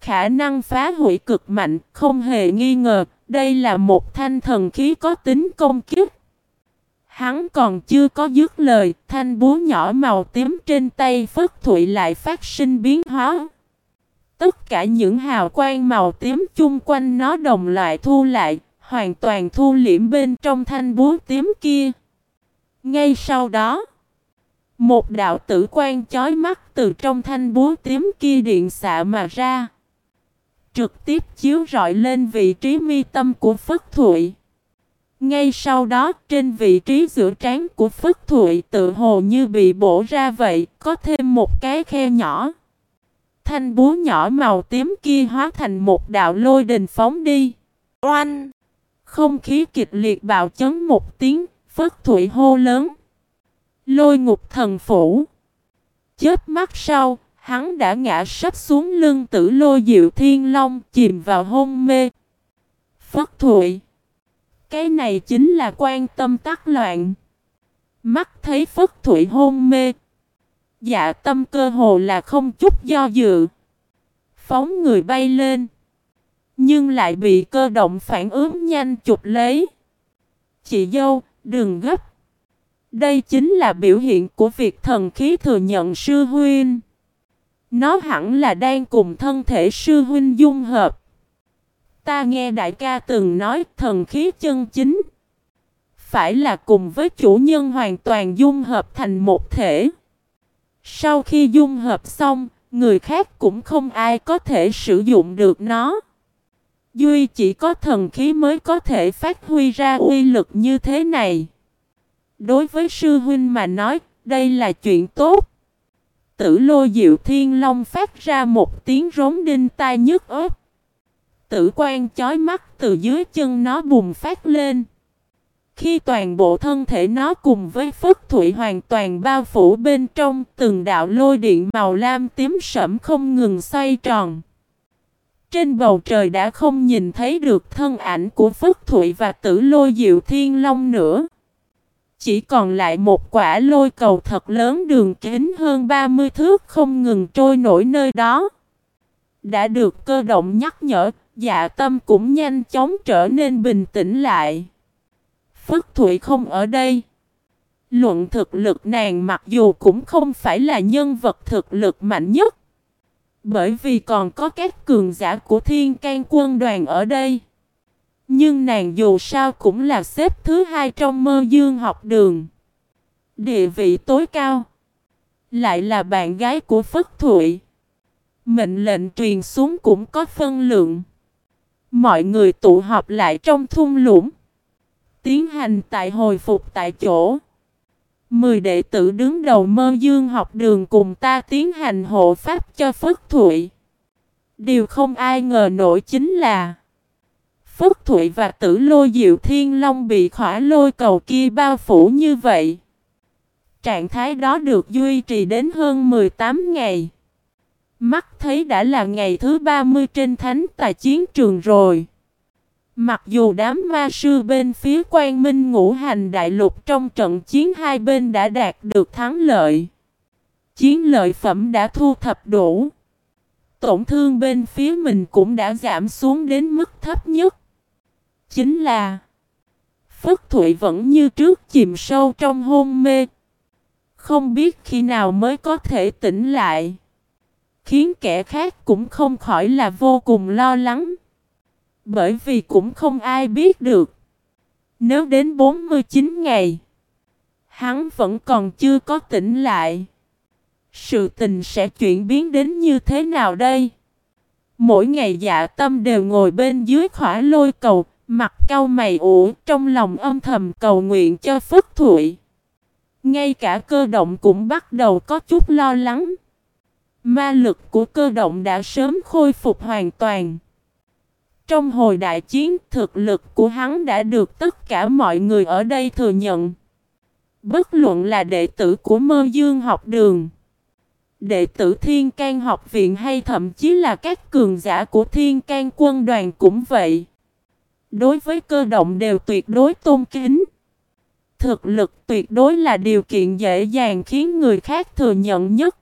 Khả năng phá hủy cực mạnh, không hề nghi ngờ, đây là một thanh thần khí có tính công kiếp. Hắn còn chưa có dứt lời, thanh búa nhỏ màu tím trên tay Phất Thụy lại phát sinh biến hóa. Tất cả những hào quang màu tím chung quanh nó đồng loại thu lại, hoàn toàn thu liễm bên trong thanh búa tím kia. Ngay sau đó, một đạo tử quan chói mắt từ trong thanh búa tím kia điện xạ mà ra. Trực tiếp chiếu rọi lên vị trí mi tâm của Phất Thụy. Ngay sau đó, trên vị trí giữa trán của Phất Thụy tự hồ như bị bổ ra vậy, có thêm một cái khe nhỏ. Thanh búa nhỏ màu tím kia hóa thành một đạo lôi đình phóng đi. Oanh! Không khí kịch liệt bạo chấn một tiếng, Phất Thụy hô lớn. Lôi ngục thần phủ. Chết mắt sau, hắn đã ngã sắp xuống lưng tử lôi diệu thiên long chìm vào hôn mê. Phất Thụy. Cái này chính là quan tâm tắc loạn. Mắt thấy Phất Thụy hôn mê. Dạ tâm cơ hồ là không chút do dự. Phóng người bay lên. Nhưng lại bị cơ động phản ứng nhanh chụp lấy. Chị dâu, đừng gấp. Đây chính là biểu hiện của việc thần khí thừa nhận sư huynh. Nó hẳn là đang cùng thân thể sư huynh dung hợp. Ta nghe đại ca từng nói thần khí chân chính. Phải là cùng với chủ nhân hoàn toàn dung hợp thành một thể. Sau khi dung hợp xong, người khác cũng không ai có thể sử dụng được nó. Duy chỉ có thần khí mới có thể phát huy ra uy lực như thế này. Đối với sư huynh mà nói, đây là chuyện tốt. Tử lô diệu thiên long phát ra một tiếng rống đinh tai nhức ớt. Tử quan chói mắt từ dưới chân nó bùng phát lên. Khi toàn bộ thân thể nó cùng với phất thủy hoàn toàn bao phủ bên trong từng đạo lôi điện màu lam tím sẫm không ngừng xoay tròn. Trên bầu trời đã không nhìn thấy được thân ảnh của phất thủy và tử lôi diệu thiên long nữa. Chỉ còn lại một quả lôi cầu thật lớn đường kính hơn 30 thước không ngừng trôi nổi nơi đó. Đã được cơ động nhắc nhở, dạ tâm cũng nhanh chóng trở nên bình tĩnh lại. Phất Thụy không ở đây. Luận thực lực nàng mặc dù cũng không phải là nhân vật thực lực mạnh nhất. Bởi vì còn có các cường giả của thiên can quân đoàn ở đây. Nhưng nàng dù sao cũng là xếp thứ hai trong mơ dương học đường. Địa vị tối cao. Lại là bạn gái của Phất Thụy. Mệnh lệnh truyền xuống cũng có phân lượng. Mọi người tụ họp lại trong thung lũng. Tiến hành tại hồi phục tại chỗ. Mười đệ tử đứng đầu mơ dương học đường cùng ta tiến hành hộ pháp cho Phất Thụy. Điều không ai ngờ nổi chính là Phất Thụy và tử lôi diệu thiên long bị khỏa lôi cầu kia bao phủ như vậy. Trạng thái đó được duy trì đến hơn 18 ngày. Mắt thấy đã là ngày thứ 30 trên thánh tài chiến trường rồi. Mặc dù đám ma sư bên phía quan minh ngũ hành đại lục trong trận chiến hai bên đã đạt được thắng lợi. Chiến lợi phẩm đã thu thập đủ. Tổn thương bên phía mình cũng đã giảm xuống đến mức thấp nhất. Chính là, Phất Thụy vẫn như trước chìm sâu trong hôn mê. Không biết khi nào mới có thể tỉnh lại. Khiến kẻ khác cũng không khỏi là vô cùng lo lắng. Bởi vì cũng không ai biết được. Nếu đến 49 ngày, hắn vẫn còn chưa có tỉnh lại. Sự tình sẽ chuyển biến đến như thế nào đây? Mỗi ngày dạ tâm đều ngồi bên dưới khỏa lôi cầu, mặt cau mày ủ trong lòng âm thầm cầu nguyện cho Phất Thụy. Ngay cả cơ động cũng bắt đầu có chút lo lắng. Ma lực của cơ động đã sớm khôi phục hoàn toàn. Trong hồi đại chiến, thực lực của hắn đã được tất cả mọi người ở đây thừa nhận. Bất luận là đệ tử của mơ dương học đường, đệ tử thiên can học viện hay thậm chí là các cường giả của thiên can quân đoàn cũng vậy. Đối với cơ động đều tuyệt đối tôn kính. Thực lực tuyệt đối là điều kiện dễ dàng khiến người khác thừa nhận nhất.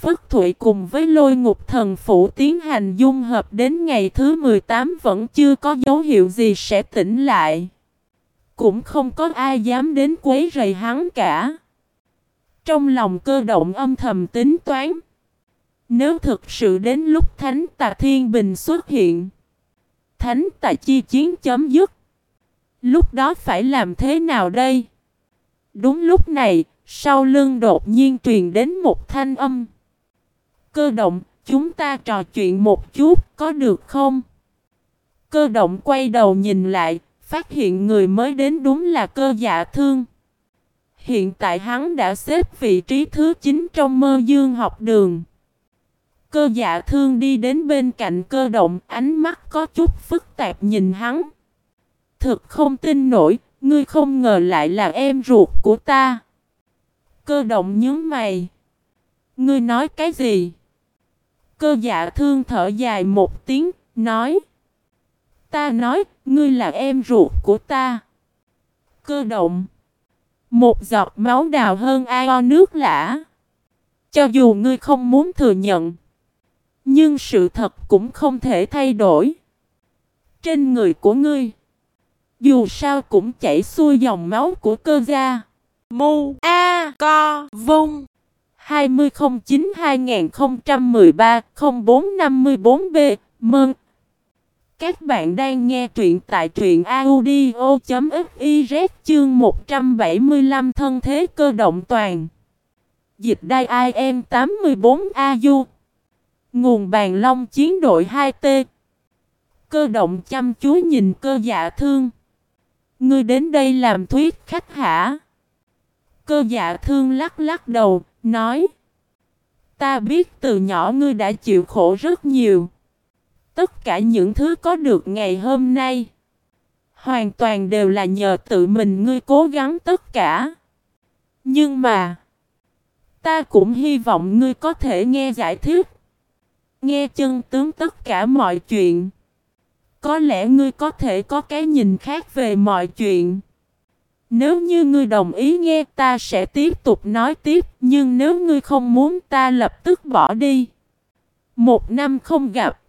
Phất Thụy cùng với lôi ngục thần phủ tiến hành dung hợp đến ngày thứ 18 vẫn chưa có dấu hiệu gì sẽ tỉnh lại. Cũng không có ai dám đến quấy rầy hắn cả. Trong lòng cơ động âm thầm tính toán. Nếu thực sự đến lúc Thánh Tà Thiên Bình xuất hiện, Thánh Tà Chi Chiến chấm dứt, lúc đó phải làm thế nào đây? Đúng lúc này, sau lưng đột nhiên truyền đến một thanh âm. Cơ động, chúng ta trò chuyện một chút, có được không? Cơ động quay đầu nhìn lại, phát hiện người mới đến đúng là cơ dạ thương. Hiện tại hắn đã xếp vị trí thứ 9 trong mơ dương học đường. Cơ dạ thương đi đến bên cạnh cơ động, ánh mắt có chút phức tạp nhìn hắn. Thực không tin nổi, ngươi không ngờ lại là em ruột của ta. Cơ động nhớ mày. Ngươi nói cái gì? Cơ dạ thương thở dài một tiếng, nói. Ta nói, ngươi là em ruột của ta. Cơ động. Một giọt máu đào hơn ai o nước lã. Cho dù ngươi không muốn thừa nhận. Nhưng sự thật cũng không thể thay đổi. Trên người của ngươi. Dù sao cũng chảy xuôi dòng máu của cơ gia. Mu A Co Vung 2009-2013-0454B Mừng! Các bạn đang nghe truyện tại truyện audio.fiz chương 175 thân thế cơ động toàn. Dịch đai IM 84AU Nguồn bàn long chiến đội 2T Cơ động chăm chú nhìn cơ dạ thương. Ngươi đến đây làm thuyết khách hả? Cơ dạ thương lắc lắc đầu, nói, Ta biết từ nhỏ ngươi đã chịu khổ rất nhiều. Tất cả những thứ có được ngày hôm nay, Hoàn toàn đều là nhờ tự mình ngươi cố gắng tất cả. Nhưng mà, Ta cũng hy vọng ngươi có thể nghe giải thích, Nghe chân tướng tất cả mọi chuyện. Có lẽ ngươi có thể có cái nhìn khác về mọi chuyện nếu như ngươi đồng ý nghe, ta sẽ tiếp tục nói tiếp, Nhưng nếu ngươi không muốn, ta lập tức bỏ đi. Một năm không gặp.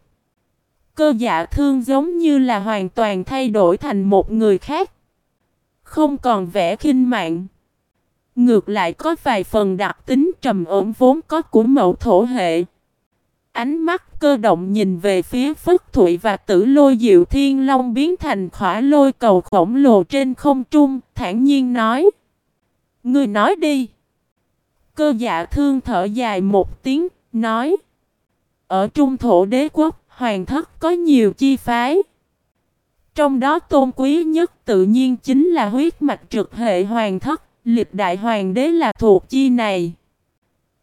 Cơ dạ thương giống như là hoàn toàn thay đổi thành một người khác. Không còn vẻ khinh mạng. Ngược lại có vài phần đặc tính trầm ổn vốn có của mẫu thổ hệ. Ánh mắt cơ động nhìn về phía Phất Thụy và tử lôi diệu thiên long biến thành khỏa lôi cầu khổng lồ trên không trung, thản nhiên nói. Ngươi nói đi. Cơ dạ thương thở dài một tiếng, nói. Ở trung thổ đế quốc, hoàng thất có nhiều chi phái. Trong đó tôn quý nhất tự nhiên chính là huyết mạch trực hệ hoàng thất, lịch đại hoàng đế là thuộc chi này.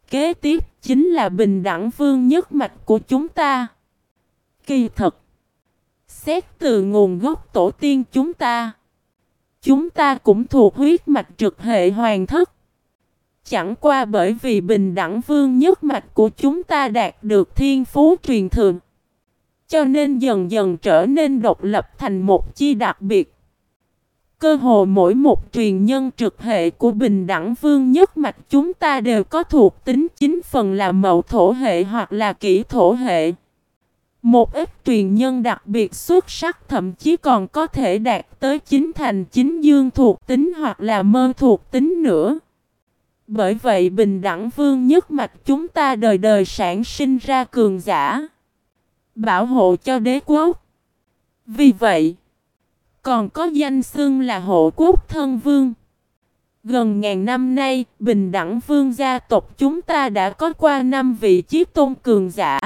Kế tiếp chính là bình đẳng vương nhất mạch của chúng ta. Kỳ thật. Xét từ nguồn gốc tổ tiên chúng ta. Chúng ta cũng thuộc huyết mạch trực hệ hoàng thất. Chẳng qua bởi vì bình đẳng vương nhất mạch của chúng ta đạt được thiên phú truyền thường. Cho nên dần dần trở nên độc lập thành một chi đặc biệt. Cơ hồ mỗi một truyền nhân trực hệ của bình đẳng vương nhất mạch chúng ta đều có thuộc tính chính phần là mậu thổ hệ hoặc là kỹ thổ hệ. Một ít truyền nhân đặc biệt xuất sắc thậm chí còn có thể đạt tới chính thành chính dương thuộc tính hoặc là mơ thuộc tính nữa. Bởi vậy bình đẳng vương nhất mạch chúng ta đời đời sản sinh ra cường giả. Bảo hộ cho đế quốc. Vì vậy, còn có danh xưng là hộ quốc thân vương. Gần ngàn năm nay, bình đẳng vương gia tộc chúng ta đã có qua năm vị chiếc tôn cường giả.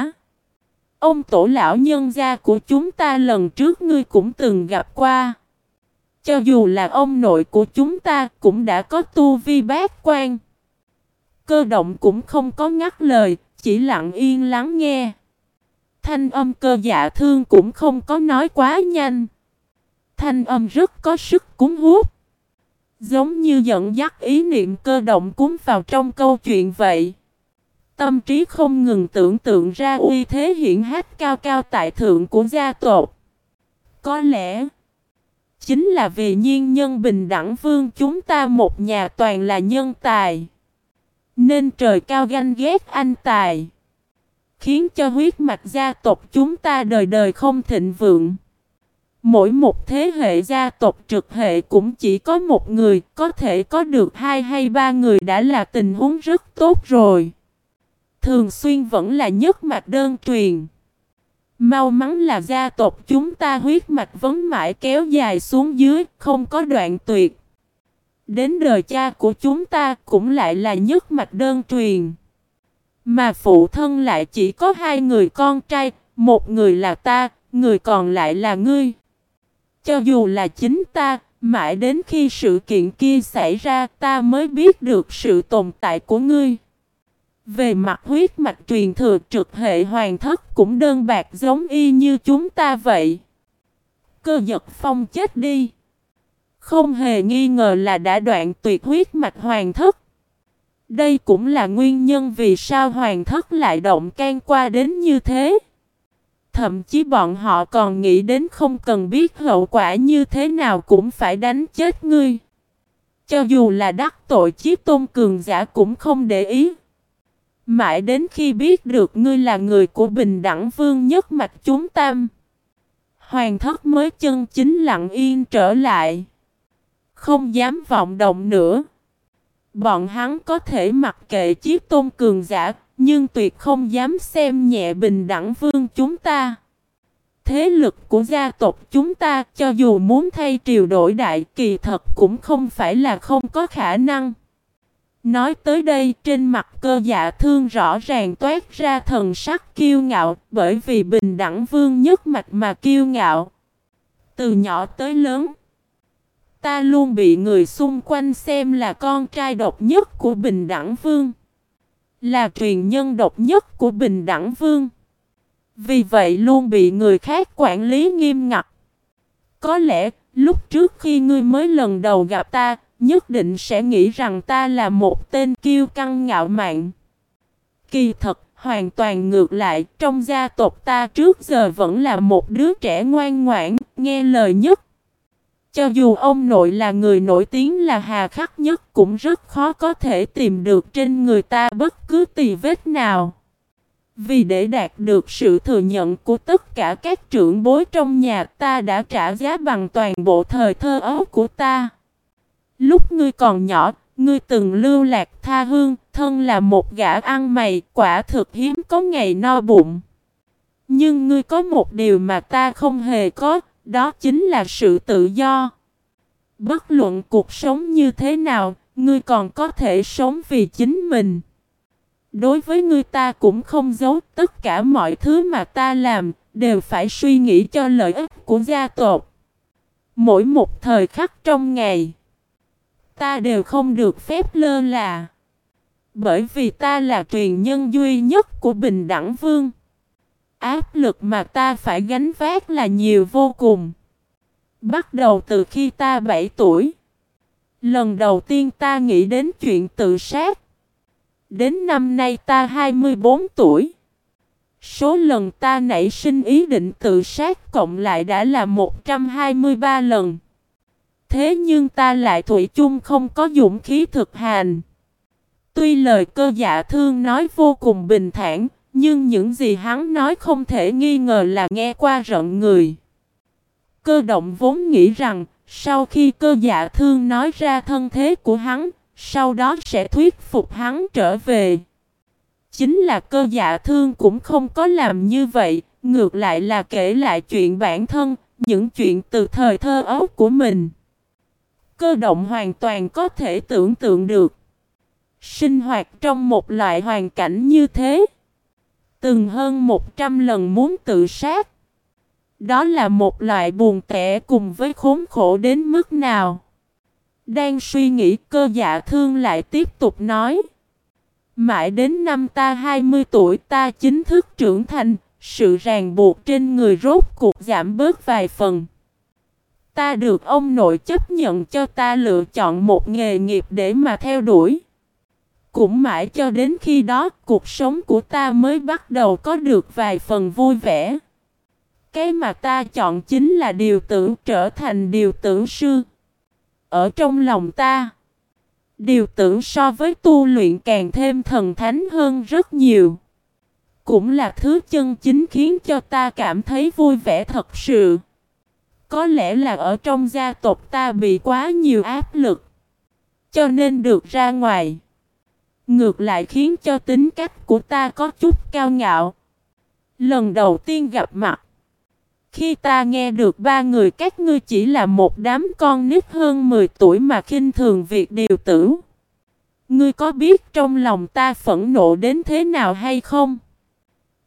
Ông tổ lão nhân gia của chúng ta lần trước ngươi cũng từng gặp qua. Cho dù là ông nội của chúng ta cũng đã có tu vi bát quan. Cơ động cũng không có ngắt lời, chỉ lặng yên lắng nghe. Thanh âm cơ dạ thương cũng không có nói quá nhanh. Thanh âm rất có sức cuốn hút. Giống như dẫn dắt ý niệm cơ động cuốn vào trong câu chuyện vậy. Tâm trí không ngừng tưởng tượng ra uy thế hiển hách cao cao tại thượng của gia tộc. Có lẽ, chính là vì nhiên nhân bình đẳng vương chúng ta một nhà toàn là nhân tài. Nên trời cao ganh ghét anh tài. Khiến cho huyết mạch gia tộc chúng ta đời đời không thịnh vượng. Mỗi một thế hệ gia tộc trực hệ cũng chỉ có một người, có thể có được hai hay ba người đã là tình huống rất tốt rồi. Thường xuyên vẫn là nhất mạch đơn truyền. Mau mắn là gia tộc chúng ta huyết mạch vấn mãi kéo dài xuống dưới, không có đoạn tuyệt. Đến đời cha của chúng ta cũng lại là nhất mạch đơn truyền. Mà phụ thân lại chỉ có hai người con trai, một người là ta, người còn lại là ngươi. Cho dù là chính ta, mãi đến khi sự kiện kia xảy ra ta mới biết được sự tồn tại của ngươi. Về mặt huyết mạch truyền thừa trực hệ hoàng thất cũng đơn bạc giống y như chúng ta vậy. Cơ giật phong chết đi. Không hề nghi ngờ là đã đoạn tuyệt huyết mạch hoàng thất. Đây cũng là nguyên nhân vì sao hoàng thất lại động can qua đến như thế. Thậm chí bọn họ còn nghĩ đến không cần biết hậu quả như thế nào cũng phải đánh chết ngươi. Cho dù là đắc tội chiếc tôn cường giả cũng không để ý. Mãi đến khi biết được ngươi là người của bình đẳng vương nhất mạch chúng tam. Hoàng thất mới chân chính lặng yên trở lại. Không dám vọng động nữa. Bọn hắn có thể mặc kệ chiếc tôn cường giả, nhưng tuyệt không dám xem nhẹ bình đẳng vương chúng ta. Thế lực của gia tộc chúng ta cho dù muốn thay triều đổi đại kỳ thật cũng không phải là không có khả năng. Nói tới đây trên mặt cơ dạ thương rõ ràng toát ra thần sắc kiêu ngạo bởi vì bình đẳng vương nhất mạch mà kiêu ngạo. Từ nhỏ tới lớn, ta luôn bị người xung quanh xem là con trai độc nhất của bình đẳng vương. Là truyền nhân độc nhất của bình đẳng vương. Vì vậy luôn bị người khác quản lý nghiêm ngặt. Có lẽ lúc trước khi ngươi mới lần đầu gặp ta, nhất định sẽ nghĩ rằng ta là một tên kiêu căng ngạo mạn. Kỳ thật, hoàn toàn ngược lại, trong gia tộc ta trước giờ vẫn là một đứa trẻ ngoan ngoãn, nghe lời nhất. Cho dù ông nội là người nổi tiếng là hà khắc nhất cũng rất khó có thể tìm được trên người ta bất cứ tì vết nào. Vì để đạt được sự thừa nhận của tất cả các trưởng bối trong nhà ta đã trả giá bằng toàn bộ thời thơ ấu của ta. Lúc ngươi còn nhỏ, ngươi từng lưu lạc tha hương, thân là một gã ăn mày, quả thực hiếm có ngày no bụng. Nhưng ngươi có một điều mà ta không hề có, đó chính là sự tự do. Bất luận cuộc sống như thế nào, ngươi còn có thể sống vì chính mình. Đối với ngươi ta cũng không giấu tất cả mọi thứ mà ta làm, đều phải suy nghĩ cho lợi ích của gia tộc. Mỗi một thời khắc trong ngày, ta đều không được phép lơ là. Bởi vì ta là truyền nhân duy nhất của Bình Đẳng Vương. Áp lực mà ta phải gánh vác là nhiều vô cùng. Bắt đầu từ khi ta 7 tuổi. Lần đầu tiên ta nghĩ đến chuyện tự sát. Đến năm nay ta 24 tuổi. Số lần ta nảy sinh ý định tự sát cộng lại đã là 123 lần. Thế nhưng ta lại thủy chung không có dũng khí thực hành. Tuy lời cơ dạ thương nói vô cùng bình thản, nhưng những gì hắn nói không thể nghi ngờ là nghe qua rợn người. Cơ động vốn nghĩ rằng, sau khi cơ dạ thương nói ra thân thế của hắn, sau đó sẽ thuyết phục hắn trở về. Chính là cơ dạ thương cũng không có làm như vậy, ngược lại là kể lại chuyện bản thân, những chuyện từ thời thơ ấu của mình. Cơ động hoàn toàn có thể tưởng tượng được. Sinh hoạt trong một loại hoàn cảnh như thế. Từng hơn 100 lần muốn tự sát. Đó là một loại buồn tẻ cùng với khốn khổ đến mức nào. Đang suy nghĩ cơ dạ thương lại tiếp tục nói. Mãi đến năm ta 20 tuổi ta chính thức trưởng thành, sự ràng buộc trên người rốt cuộc giảm bớt vài phần. Ta được ông nội chấp nhận cho ta lựa chọn một nghề nghiệp để mà theo đuổi. Cũng mãi cho đến khi đó cuộc sống của ta mới bắt đầu có được vài phần vui vẻ. Cái mà ta chọn chính là điều tử trở thành điều tử sư. Ở trong lòng ta, điều tử so với tu luyện càng thêm thần thánh hơn rất nhiều. Cũng là thứ chân chính khiến cho ta cảm thấy vui vẻ thật sự. Có lẽ là ở trong gia tộc ta bị quá nhiều áp lực. Cho nên được ra ngoài. Ngược lại khiến cho tính cách của ta có chút cao ngạo. Lần đầu tiên gặp mặt. Khi ta nghe được ba người các ngươi chỉ là một đám con nít hơn 10 tuổi mà khinh thường việc điều tử. Ngươi có biết trong lòng ta phẫn nộ đến thế nào hay không?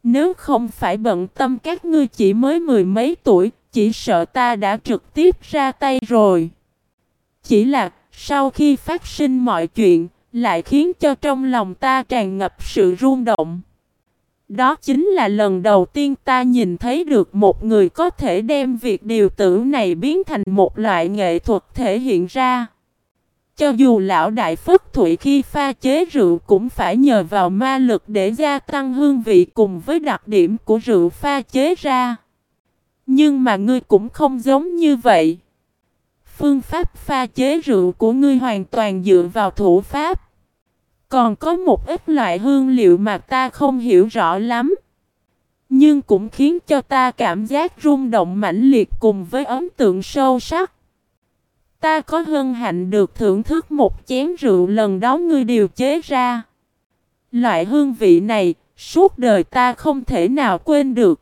Nếu không phải bận tâm các ngươi chỉ mới mười mấy tuổi, chỉ sợ ta đã trực tiếp ra tay rồi. Chỉ là, sau khi phát sinh mọi chuyện, lại khiến cho trong lòng ta tràn ngập sự rung động. Đó chính là lần đầu tiên ta nhìn thấy được một người có thể đem việc điều tử này biến thành một loại nghệ thuật thể hiện ra. Cho dù lão đại phất thụy khi pha chế rượu cũng phải nhờ vào ma lực để gia tăng hương vị cùng với đặc điểm của rượu pha chế ra. Nhưng mà ngươi cũng không giống như vậy. Phương pháp pha chế rượu của ngươi hoàn toàn dựa vào thủ pháp. Còn có một ít loại hương liệu mà ta không hiểu rõ lắm. Nhưng cũng khiến cho ta cảm giác rung động mãnh liệt cùng với ấn tượng sâu sắc. Ta có hân hạnh được thưởng thức một chén rượu lần đó ngươi điều chế ra. Loại hương vị này, suốt đời ta không thể nào quên được.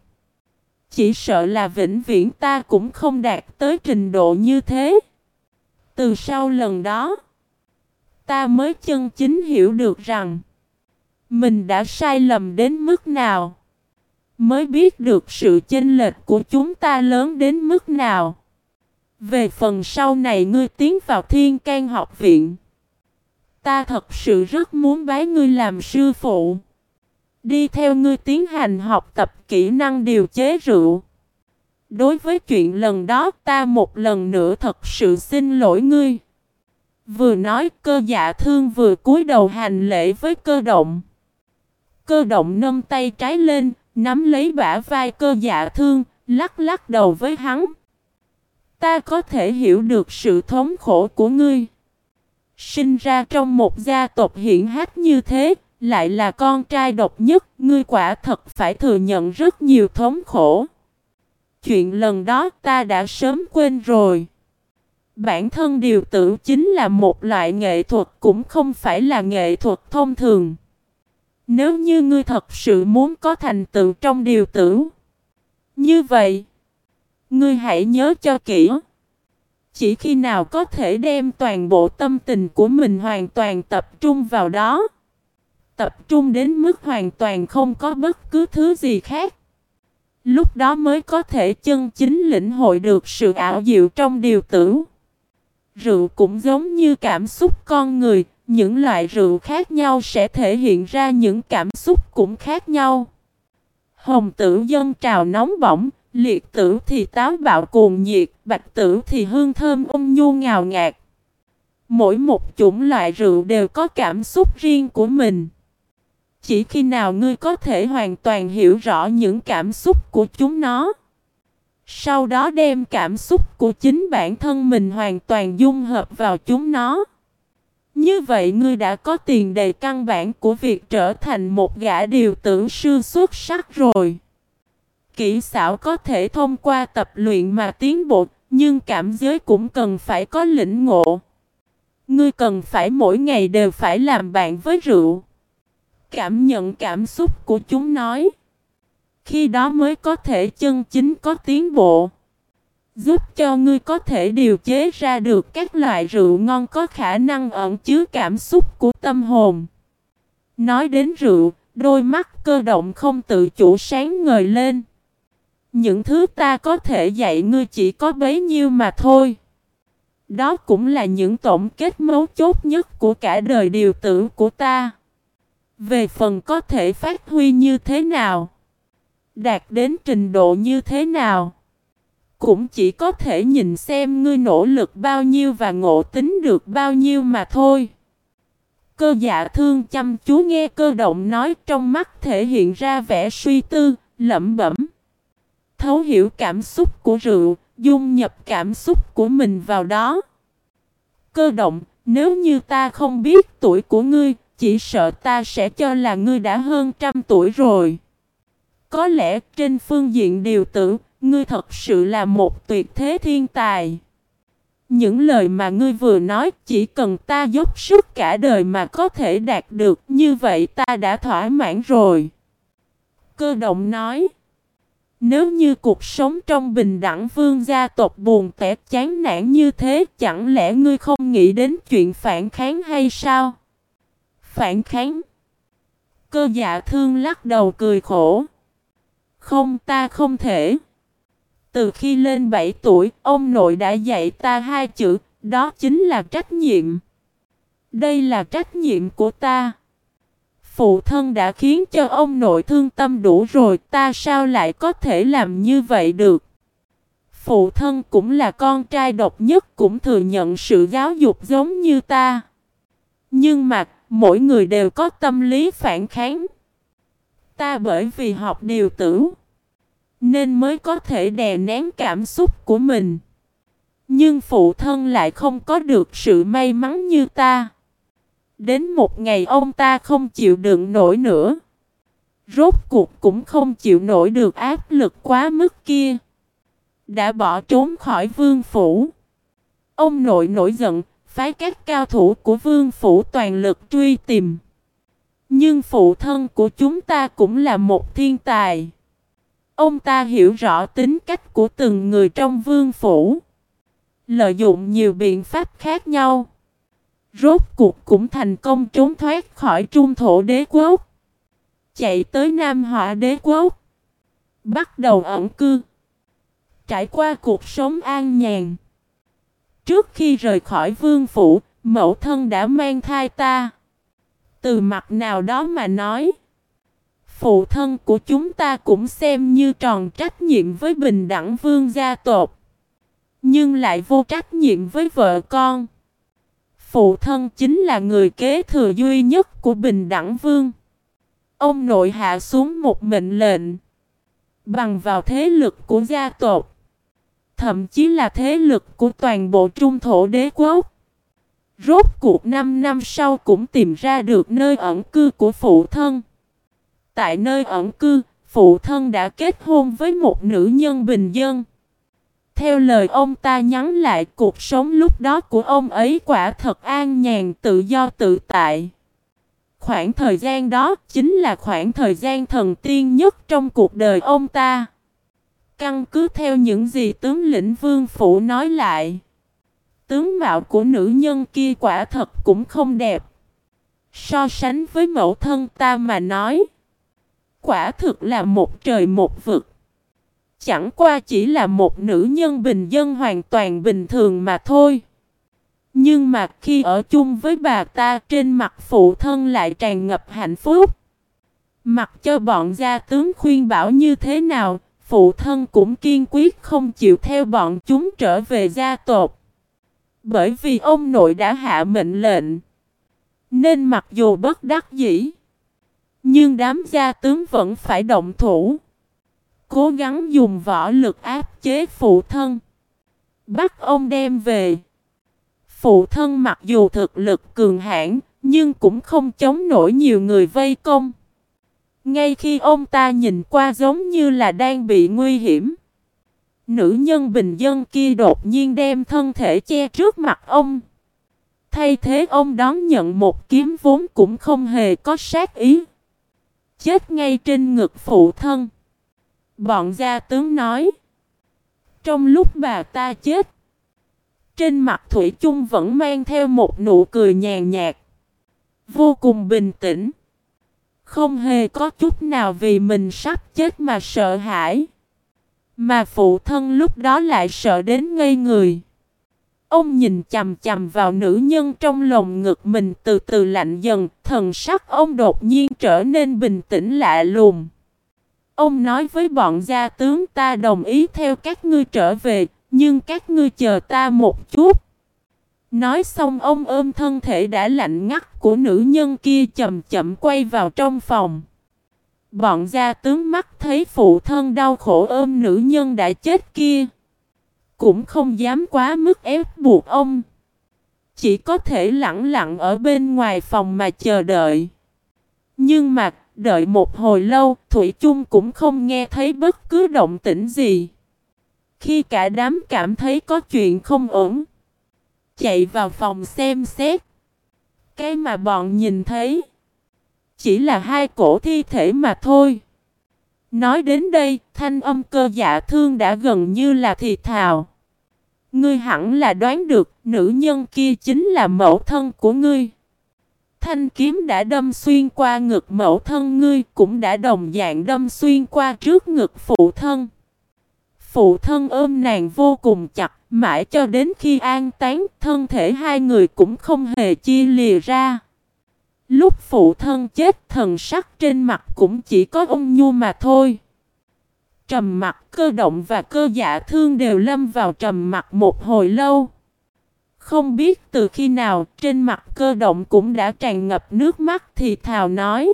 Chỉ sợ là vĩnh viễn ta cũng không đạt tới trình độ như thế. Từ sau lần đó, ta mới chân chính hiểu được rằng, mình đã sai lầm đến mức nào. Mới biết được sự chênh lệch của chúng ta lớn đến mức nào. Về phần sau này ngươi tiến vào thiên can học viện. Ta thật sự rất muốn bái ngươi làm sư phụ. Đi theo ngươi tiến hành học tập kỹ năng điều chế rượu. Đối với chuyện lần đó ta một lần nữa thật sự xin lỗi ngươi. Vừa nói cơ dạ thương vừa cúi đầu hành lễ với cơ động. Cơ động nâng tay trái lên, nắm lấy bả vai cơ dạ thương, lắc lắc đầu với hắn. Ta có thể hiểu được sự thống khổ của ngươi. Sinh ra trong một gia tộc hiển hách như thế, lại là con trai độc nhất, ngươi quả thật phải thừa nhận rất nhiều thống khổ. Chuyện lần đó ta đã sớm quên rồi. Bản thân điều tử chính là một loại nghệ thuật cũng không phải là nghệ thuật thông thường. Nếu như ngươi thật sự muốn có thành tựu trong điều tử. Như vậy, ngươi hãy nhớ cho kỹ. Chỉ khi nào có thể đem toàn bộ tâm tình của mình hoàn toàn tập trung vào đó. Tập trung đến mức hoàn toàn không có bất cứ thứ gì khác. Lúc đó mới có thể chân chính lĩnh hội được sự ảo diệu trong điều tử. Rượu cũng giống như cảm xúc con người, những loại rượu khác nhau sẽ thể hiện ra những cảm xúc cũng khác nhau. Hồng tử dân trào nóng bỏng, liệt tử thì táo bạo cuồng nhiệt, bạch tử thì hương thơm ôm nhu ngào ngạt. Mỗi một chủng loại rượu đều có cảm xúc riêng của mình. chỉ khi nào ngươi có thể hoàn toàn hiểu rõ những cảm xúc của chúng nó. Sau đó đem cảm xúc của chính bản thân mình hoàn toàn dung hợp vào chúng nó. Như vậy ngươi đã có tiền đề căn bản của việc trở thành một gã điều tưởng sư xuất sắc rồi. Kỹ xảo có thể thông qua tập luyện mà tiến bộ, nhưng cảm giới cũng cần phải có lĩnh ngộ. Ngươi cần phải mỗi ngày đều phải làm bạn với rượu. Cảm nhận cảm xúc của chúng nói. Khi đó mới có thể chân chính có tiến bộ. Giúp cho ngươi có thể điều chế ra được các loại rượu ngon có khả năng ẩn chứa cảm xúc của tâm hồn. Nói đến rượu, đôi mắt cơ động không tự chủ sáng ngời lên. Những thứ ta có thể dạy ngươi chỉ có bấy nhiêu mà thôi. Đó cũng là những tổng kết mấu chốt nhất của cả đời điều tử của ta. Về phần có thể phát huy như thế nào? Đạt đến trình độ như thế nào? Cũng chỉ có thể nhìn xem ngươi nỗ lực bao nhiêu và ngộ tính được bao nhiêu mà thôi. Cơ dạ thương chăm chú nghe cơ động nói trong mắt thể hiện ra vẻ suy tư, lẩm bẩm. Thấu hiểu cảm xúc của rượu, dung nhập cảm xúc của mình vào đó. Cơ động, nếu như ta không biết tuổi của ngươi, chỉ sợ ta sẽ cho là ngươi đã hơn trăm tuổi rồi. Có lẽ trên phương diện điều tử, ngươi thật sự là một tuyệt thế thiên tài. Những lời mà ngươi vừa nói chỉ cần ta dốc sức cả đời mà có thể đạt được như vậy ta đã thỏa mãn rồi. Cơ động nói. Nếu như cuộc sống trong bình đẳng vương gia tộc buồn tẻ chán nản như thế chẳng lẽ ngươi không nghĩ đến chuyện phản kháng hay sao? Phản kháng. Cơ dạ thương lắc đầu cười khổ. Không ta không thể. Từ khi lên 7 tuổi, ông nội đã dạy ta hai chữ, đó chính là trách nhiệm. Đây là trách nhiệm của ta. Phụ thân đã khiến cho ông nội thương tâm đủ rồi, ta sao lại có thể làm như vậy được? Phụ thân cũng là con trai độc nhất cũng thừa nhận sự giáo dục giống như ta. Nhưng mà, mỗi người đều có tâm lý phản kháng. Ta bởi vì học điều tử, nên mới có thể đè nén cảm xúc của mình. Nhưng phụ thân lại không có được sự may mắn như ta. Đến một ngày ông ta không chịu đựng nổi nữa. Rốt cuộc cũng không chịu nổi được áp lực quá mức kia. Đã bỏ trốn khỏi vương phủ. Ông nội nổi giận, phái các cao thủ của vương phủ toàn lực truy tìm. Nhưng phụ thân của chúng ta cũng là một thiên tài. Ông ta hiểu rõ tính cách của từng người trong vương phủ. Lợi dụng nhiều biện pháp khác nhau. Rốt cuộc cũng thành công trốn thoát khỏi trung thổ đế quốc. Chạy tới Nam Họa đế quốc. Bắt đầu ẩn cư. Trải qua cuộc sống an nhàn. Trước khi rời khỏi vương phủ, mẫu thân đã mang thai ta. Từ mặt nào đó mà nói. Phụ thân của chúng ta cũng xem như tròn trách nhiệm với bình đẳng vương gia tộc. Nhưng lại vô trách nhiệm với vợ con. Phụ thân chính là người kế thừa duy nhất của bình đẳng vương. Ông nội hạ xuống một mệnh lệnh. Bằng vào thế lực của gia tộc. Thậm chí là thế lực của toàn bộ trung thổ đế quốc. Rốt cuộc 5 năm sau cũng tìm ra được nơi ẩn cư của phụ thân. Tại nơi ẩn cư, phụ thân đã kết hôn với một nữ nhân bình dân. Theo lời ông ta nhắn lại cuộc sống lúc đó của ông ấy quả thật an nhàn tự do tự tại. Khoảng thời gian đó chính là khoảng thời gian thần tiên nhất trong cuộc đời ông ta. Căn cứ theo những gì tướng lĩnh vương phủ nói lại. Tướng mạo của nữ nhân kia quả thật cũng không đẹp. So sánh với mẫu thân ta mà nói. Quả thực là một trời một vực. Chẳng qua chỉ là một nữ nhân bình dân hoàn toàn bình thường mà thôi. Nhưng mà khi ở chung với bà ta trên mặt phụ thân lại tràn ngập hạnh phúc. Mặc cho bọn gia tướng khuyên bảo như thế nào, phụ thân cũng kiên quyết không chịu theo bọn chúng trở về gia tộc. Bởi vì ông nội đã hạ mệnh lệnh. Nên mặc dù bất đắc dĩ, Nhưng đám gia tướng vẫn phải động thủ. Cố gắng dùng võ lực áp chế phụ thân. Bắt ông đem về. Phụ thân mặc dù thực lực cường hãn nhưng cũng không chống nổi nhiều người vây công. Ngay khi ông ta nhìn qua giống như là đang bị nguy hiểm. Nữ nhân bình dân kia đột nhiên đem thân thể che trước mặt ông. Thay thế ông đón nhận một kiếm vốn cũng không hề có sát ý. Chết ngay trên ngực phụ thân. Bọn gia tướng nói. Trong lúc bà ta chết. Trên mặt Thủy chung vẫn mang theo một nụ cười nhàn nhạt. Vô cùng bình tĩnh. Không hề có chút nào vì mình sắp chết mà sợ hãi. Mà phụ thân lúc đó lại sợ đến ngây người. Ông nhìn chầm chầm vào nữ nhân trong lồng ngực mình từ từ lạnh dần, thần sắc ông đột nhiên trở nên bình tĩnh lạ lùng. Ông nói với bọn gia tướng ta đồng ý theo các ngươi trở về, nhưng các ngươi chờ ta một chút. Nói xong ông ôm thân thể đã lạnh ngắt của nữ nhân kia chậm chậm quay vào trong phòng. Bọn gia tướng mắt thấy phụ thân đau khổ ôm nữ nhân đã chết kia. Cũng không dám quá mức ép buộc ông. Chỉ có thể lặng lặng ở bên ngoài phòng mà chờ đợi. Nhưng mà, đợi một hồi lâu, Thủy chung cũng không nghe thấy bất cứ động tĩnh gì. Khi cả đám cảm thấy có chuyện không ổn, chạy vào phòng xem xét. Cái mà bọn nhìn thấy, chỉ là hai cổ thi thể mà thôi. Nói đến đây, thanh âm cơ dạ thương đã gần như là thì thào. Ngươi hẳn là đoán được, nữ nhân kia chính là mẫu thân của ngươi. Thanh kiếm đã đâm xuyên qua ngực mẫu thân ngươi, cũng đã đồng dạng đâm xuyên qua trước ngực phụ thân. Phụ thân ôm nàng vô cùng chặt, mãi cho đến khi an tán, thân thể hai người cũng không hề chia lìa ra. Lúc phụ thân chết thần sắc trên mặt cũng chỉ có ông nhu mà thôi. Trầm mặt cơ động và cơ dạ thương đều lâm vào trầm mặt một hồi lâu. Không biết từ khi nào trên mặt cơ động cũng đã tràn ngập nước mắt thì thào nói.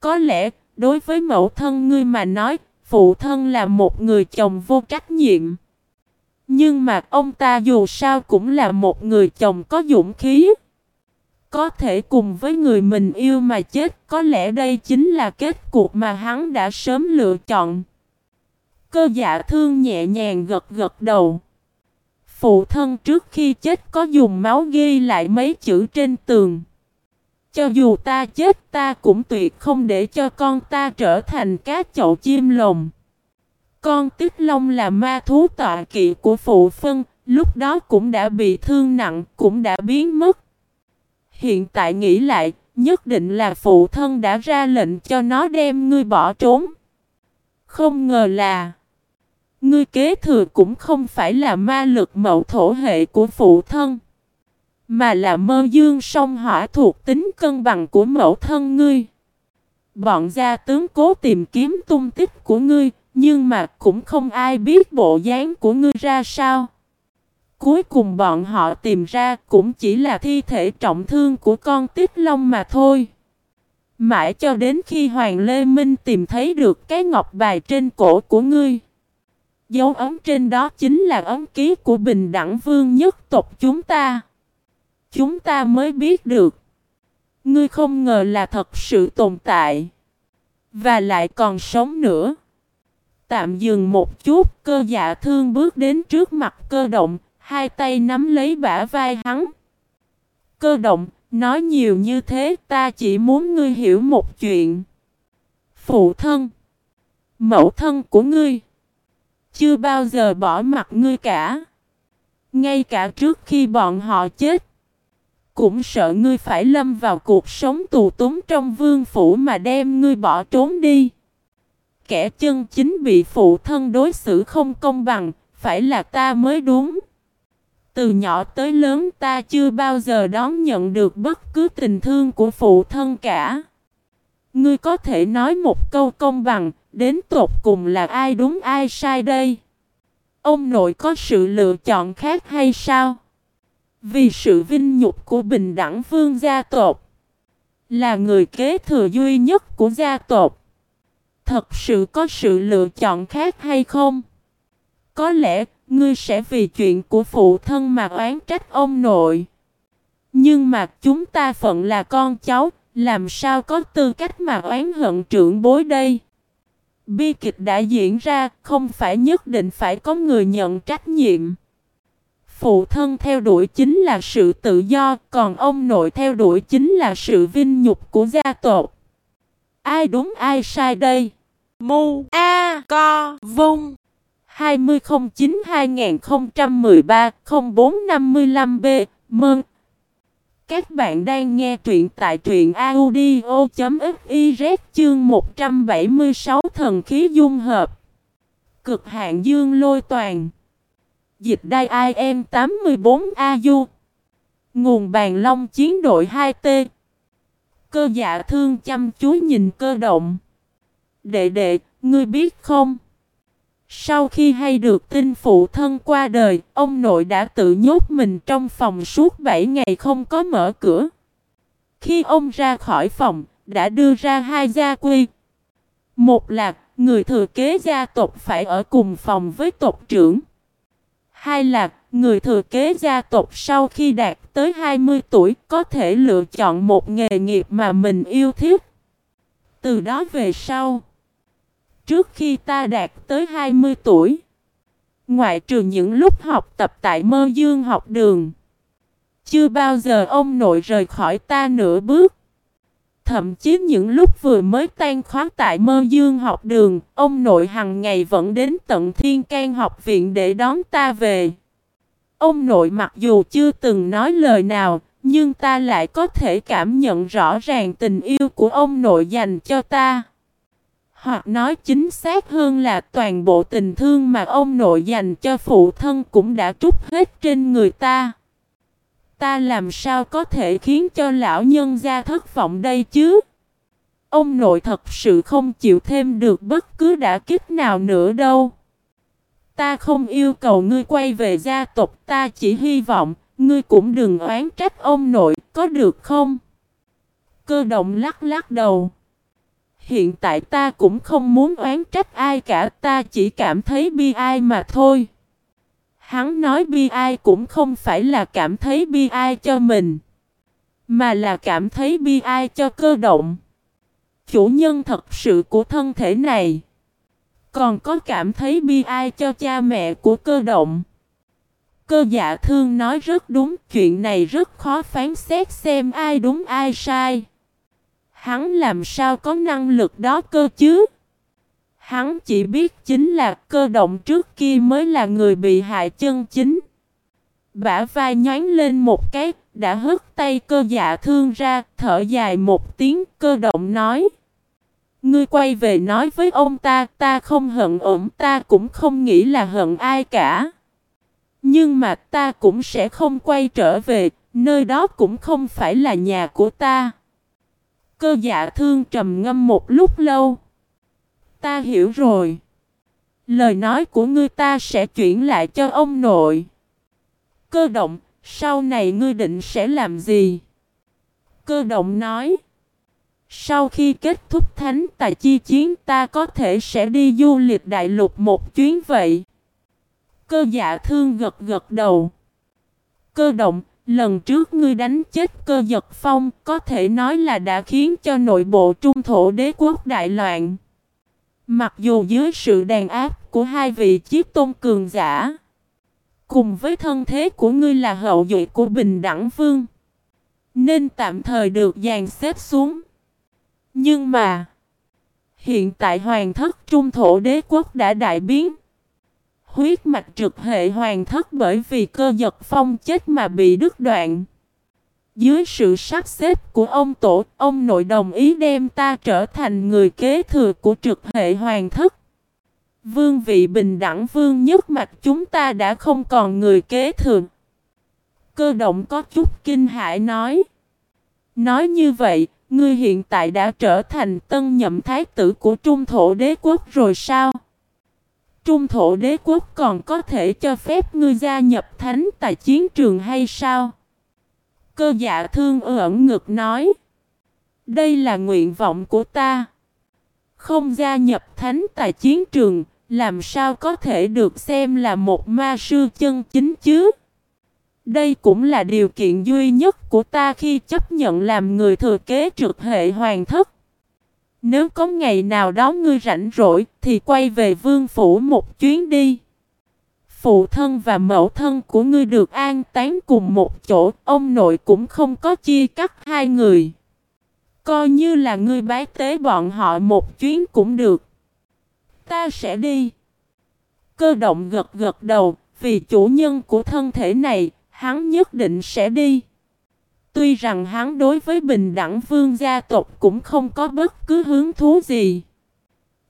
Có lẽ đối với mẫu thân ngươi mà nói, phụ thân là một người chồng vô trách nhiệm. Nhưng mà ông ta dù sao cũng là một người chồng có dũng khí. Có thể cùng với người mình yêu mà chết, có lẽ đây chính là kết cục mà hắn đã sớm lựa chọn. Cơ dạ thương nhẹ nhàng gật gật đầu. Phụ thân trước khi chết có dùng máu ghi lại mấy chữ trên tường. Cho dù ta chết ta cũng tuyệt không để cho con ta trở thành cá chậu chim lồng. Con Tích Long là ma thú tọa kỵ của phụ phân, lúc đó cũng đã bị thương nặng, cũng đã biến mất. Hiện tại nghĩ lại, nhất định là phụ thân đã ra lệnh cho nó đem ngươi bỏ trốn. Không ngờ là Ngươi kế thừa cũng không phải là ma lực mậu thổ hệ của phụ thân Mà là mơ dương song hỏa thuộc tính cân bằng của mẫu thân ngươi Bọn gia tướng cố tìm kiếm tung tích của ngươi Nhưng mà cũng không ai biết bộ dáng của ngươi ra sao Cuối cùng bọn họ tìm ra cũng chỉ là thi thể trọng thương của con Tiết Long mà thôi. Mãi cho đến khi Hoàng Lê Minh tìm thấy được cái ngọc bài trên cổ của ngươi. Dấu ấm trên đó chính là ấm ký của bình đẳng vương nhất tộc chúng ta. Chúng ta mới biết được. Ngươi không ngờ là thật sự tồn tại. Và lại còn sống nữa. Tạm dừng một chút, cơ dạ thương bước đến trước mặt cơ động, hai tay nắm lấy bả vai hắn. Cơ động, nói nhiều như thế ta chỉ muốn ngươi hiểu một chuyện. Phụ thân, mẫu thân của ngươi, chưa bao giờ bỏ mặt ngươi cả. Ngay cả trước khi bọn họ chết, cũng sợ ngươi phải lâm vào cuộc sống tù túng trong vương phủ mà đem ngươi bỏ trốn đi. Kẻ chân chính bị phụ thân đối xử không công bằng, phải là ta mới đúng. Từ nhỏ tới lớn ta chưa bao giờ đón nhận được bất cứ tình thương của phụ thân cả. Ngươi có thể nói một câu công bằng, đến tột cùng là ai đúng ai sai đây? Ông nội có sự lựa chọn khác hay sao? Vì sự vinh nhục của bình đẳng vương gia tộc. Là người kế thừa duy nhất của gia tộc. Thật sự có sự lựa chọn khác hay không? Có lẽ ngươi sẽ vì chuyện của phụ thân mà oán trách ông nội. Nhưng mà chúng ta phận là con cháu, làm sao có tư cách mà oán hận trưởng bối đây? Bi kịch đã diễn ra, không phải nhất định phải có người nhận trách nhiệm. Phụ thân theo đuổi chính là sự tự do, còn ông nội theo đuổi chính là sự vinh nhục của gia tộc. Ai đúng ai sai đây? Mu A Co Vung 2009-2013-0455B Mừng! Các bạn đang nghe truyện tại truyện audio.fiz chương 176 thần khí dung hợp. Cực hạn dương lôi toàn. Dịch đai IM 84AU. Nguồn bàn long chiến đội 2T. Cơ dạ thương chăm chú nhìn cơ động. Đệ đệ, ngươi biết không? Sau khi hay được tin phụ thân qua đời, ông nội đã tự nhốt mình trong phòng suốt 7 ngày không có mở cửa. Khi ông ra khỏi phòng, đã đưa ra hai gia quy. Một là, người thừa kế gia tộc phải ở cùng phòng với tộc trưởng. Hai là, người thừa kế gia tộc sau khi đạt tới 20 tuổi có thể lựa chọn một nghề nghiệp mà mình yêu thích. Từ đó về sau Trước khi ta đạt tới 20 tuổi, ngoại trừ những lúc học tập tại mơ dương học đường, chưa bao giờ ông nội rời khỏi ta nửa bước. Thậm chí những lúc vừa mới tan khóa tại mơ dương học đường, ông nội hằng ngày vẫn đến tận thiên can học viện để đón ta về. Ông nội mặc dù chưa từng nói lời nào, nhưng ta lại có thể cảm nhận rõ ràng tình yêu của ông nội dành cho ta. Hoặc nói chính xác hơn là toàn bộ tình thương mà ông nội dành cho phụ thân cũng đã trút hết trên người ta. Ta làm sao có thể khiến cho lão nhân gia thất vọng đây chứ? Ông nội thật sự không chịu thêm được bất cứ đả kích nào nữa đâu. Ta không yêu cầu ngươi quay về gia tộc, ta chỉ hy vọng ngươi cũng đừng oán trách ông nội, có được không? Cơ động lắc lắc đầu. Hiện tại ta cũng không muốn oán trách ai cả, ta chỉ cảm thấy bi ai mà thôi. Hắn nói bi ai cũng không phải là cảm thấy bi ai cho mình, mà là cảm thấy bi ai cho cơ động. Chủ nhân thật sự của thân thể này. Còn có cảm thấy bi ai cho cha mẹ của cơ động. Cơ dạ thương nói rất đúng, chuyện này rất khó phán xét xem ai đúng ai sai. Hắn làm sao có năng lực đó cơ chứ? Hắn chỉ biết chính là cơ động trước kia mới là người bị hại chân chính. Bả vai nhón lên một cái, đã hất tay cơ dạ thương ra, thở dài một tiếng, cơ động nói. Ngươi quay về nói với ông ta, ta không hận ổn, ta cũng không nghĩ là hận ai cả. Nhưng mà ta cũng sẽ không quay trở về, nơi đó cũng không phải là nhà của ta. Cơ dạ thương trầm ngâm một lúc lâu. Ta hiểu rồi. Lời nói của ngươi ta sẽ chuyển lại cho ông nội. Cơ động, sau này ngươi định sẽ làm gì? Cơ động nói. Sau khi kết thúc thánh tài chi chiến ta có thể sẽ đi du lịch đại lục một chuyến vậy. Cơ dạ thương gật gật đầu. Cơ động, Lần trước ngươi đánh chết cơ giật phong có thể nói là đã khiến cho nội bộ trung thổ đế quốc đại loạn. Mặc dù dưới sự đàn áp của hai vị chiếc tôn cường giả, cùng với thân thế của ngươi là hậu duệ của bình đẳng vương, nên tạm thời được dàn xếp xuống. Nhưng mà, hiện tại hoàng thất trung thổ đế quốc đã đại biến. Huyết mạch trực hệ hoàng thất bởi vì cơ giật phong chết mà bị đứt đoạn. Dưới sự sắp xếp của ông tổ, ông nội đồng ý đem ta trở thành người kế thừa của trực hệ hoàng thất. Vương vị bình đẳng vương nhất mạch chúng ta đã không còn người kế thừa. Cơ động có chút kinh hãi nói. Nói như vậy, ngươi hiện tại đã trở thành tân nhậm thái tử của trung thổ đế quốc rồi sao? Trung thổ đế quốc còn có thể cho phép ngươi gia nhập thánh tài chiến trường hay sao? Cơ dạ thương ẩn ngực nói. Đây là nguyện vọng của ta. Không gia nhập thánh tài chiến trường, làm sao có thể được xem là một ma sư chân chính chứ? Đây cũng là điều kiện duy nhất của ta khi chấp nhận làm người thừa kế trực hệ hoàng thất. Nếu có ngày nào đó ngươi rảnh rỗi thì quay về vương phủ một chuyến đi. Phụ thân và mẫu thân của ngươi được an táng cùng một chỗ, ông nội cũng không có chia cắt hai người. Coi như là ngươi bái tế bọn họ một chuyến cũng được. Ta sẽ đi. Cơ động gật gật đầu, vì chủ nhân của thân thể này, hắn nhất định sẽ đi. Tuy rằng hắn đối với bình đẳng vương gia tộc cũng không có bất cứ hứng thú gì.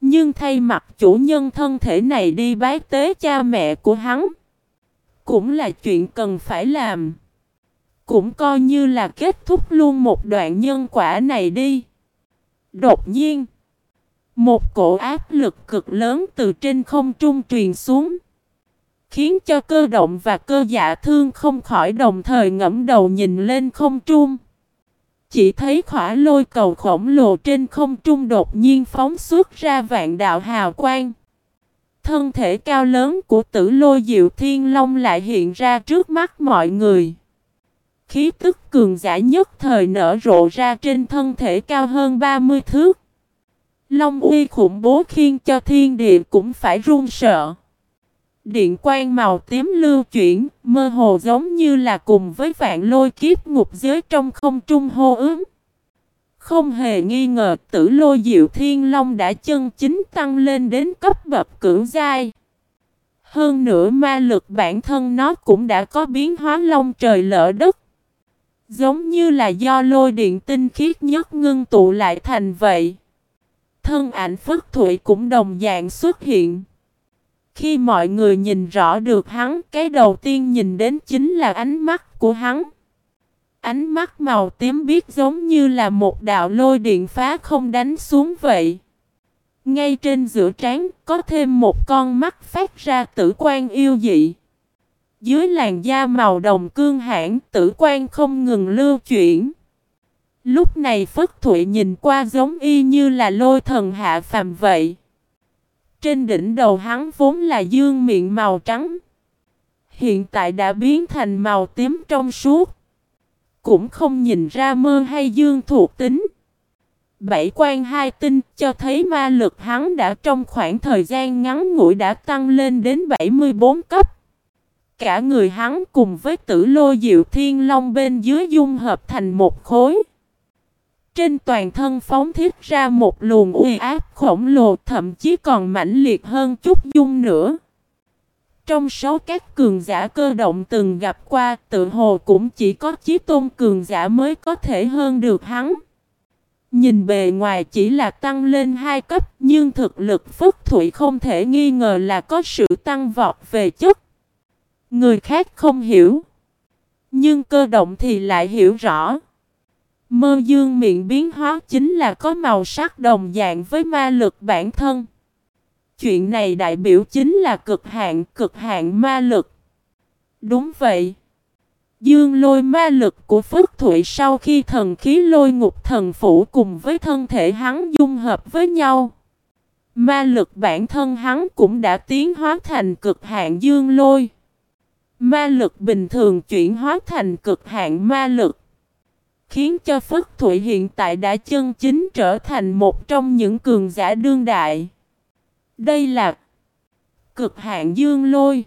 Nhưng thay mặt chủ nhân thân thể này đi bái tế cha mẹ của hắn. Cũng là chuyện cần phải làm. Cũng coi như là kết thúc luôn một đoạn nhân quả này đi. Đột nhiên. Một cổ áp lực cực lớn từ trên không trung truyền xuống. Khiến cho cơ động và cơ dạ thương không khỏi đồng thời ngẫm đầu nhìn lên không trung. Chỉ thấy khỏa lôi cầu khổng lồ trên không trung đột nhiên phóng xuất ra vạn đạo hào quang. Thân thể cao lớn của tử lôi diệu thiên long lại hiện ra trước mắt mọi người. Khí tức cường giả nhất thời nở rộ ra trên thân thể cao hơn 30 thước. Long uy khủng bố khiến cho thiên địa cũng phải run sợ. Điện quang màu tím lưu chuyển, mơ hồ giống như là cùng với vạn lôi kiếp ngục giới trong không trung hô ứng. Không hề nghi ngờ tử lôi diệu thiên long đã chân chính tăng lên đến cấp bậc cưỡng giai. Hơn nữa ma lực bản thân nó cũng đã có biến hóa long trời lỡ đất. Giống như là do lôi điện tinh khiết nhất ngưng tụ lại thành vậy. Thân ảnh Phất Thụy cũng đồng dạng xuất hiện. Khi mọi người nhìn rõ được hắn, cái đầu tiên nhìn đến chính là ánh mắt của hắn. Ánh mắt màu tím biết giống như là một đạo lôi điện phá không đánh xuống vậy. Ngay trên giữa trán có thêm một con mắt phát ra tử quan yêu dị. Dưới làn da màu đồng cương hãn tử quan không ngừng lưu chuyển. Lúc này Phất Thụy nhìn qua giống y như là lôi thần hạ phàm vậy. Trên đỉnh đầu hắn vốn là dương miệng màu trắng. Hiện tại đã biến thành màu tím trong suốt. Cũng không nhìn ra mơ hay dương thuộc tính. Bảy quan hai tinh cho thấy ma lực hắn đã trong khoảng thời gian ngắn ngủi đã tăng lên đến 74 cấp. Cả người hắn cùng với tử lô diệu thiên long bên dưới dung hợp thành một khối. Trên toàn thân phóng thiết ra một luồng uy áp khổng lồ, thậm chí còn mãnh liệt hơn chút dung nữa. Trong số các cường giả cơ động từng gặp qua, tự hồ cũng chỉ có chí tôn cường giả mới có thể hơn được hắn. Nhìn bề ngoài chỉ là tăng lên hai cấp, nhưng thực lực Phất thủy không thể nghi ngờ là có sự tăng vọt về chất. Người khác không hiểu. Nhưng cơ động thì lại hiểu rõ. Mơ dương miệng biến hóa chính là có màu sắc đồng dạng với ma lực bản thân. Chuyện này đại biểu chính là cực hạn, cực hạn ma lực. Đúng vậy. Dương lôi ma lực của Phước Thụy sau khi thần khí lôi ngục thần phủ cùng với thân thể hắn dung hợp với nhau. Ma lực bản thân hắn cũng đã tiến hóa thành cực hạn dương lôi. Ma lực bình thường chuyển hóa thành cực hạn ma lực. Khiến cho Phất Thụy hiện tại đã chân chính trở thành một trong những cường giả đương đại. Đây là cực hạn dương lôi.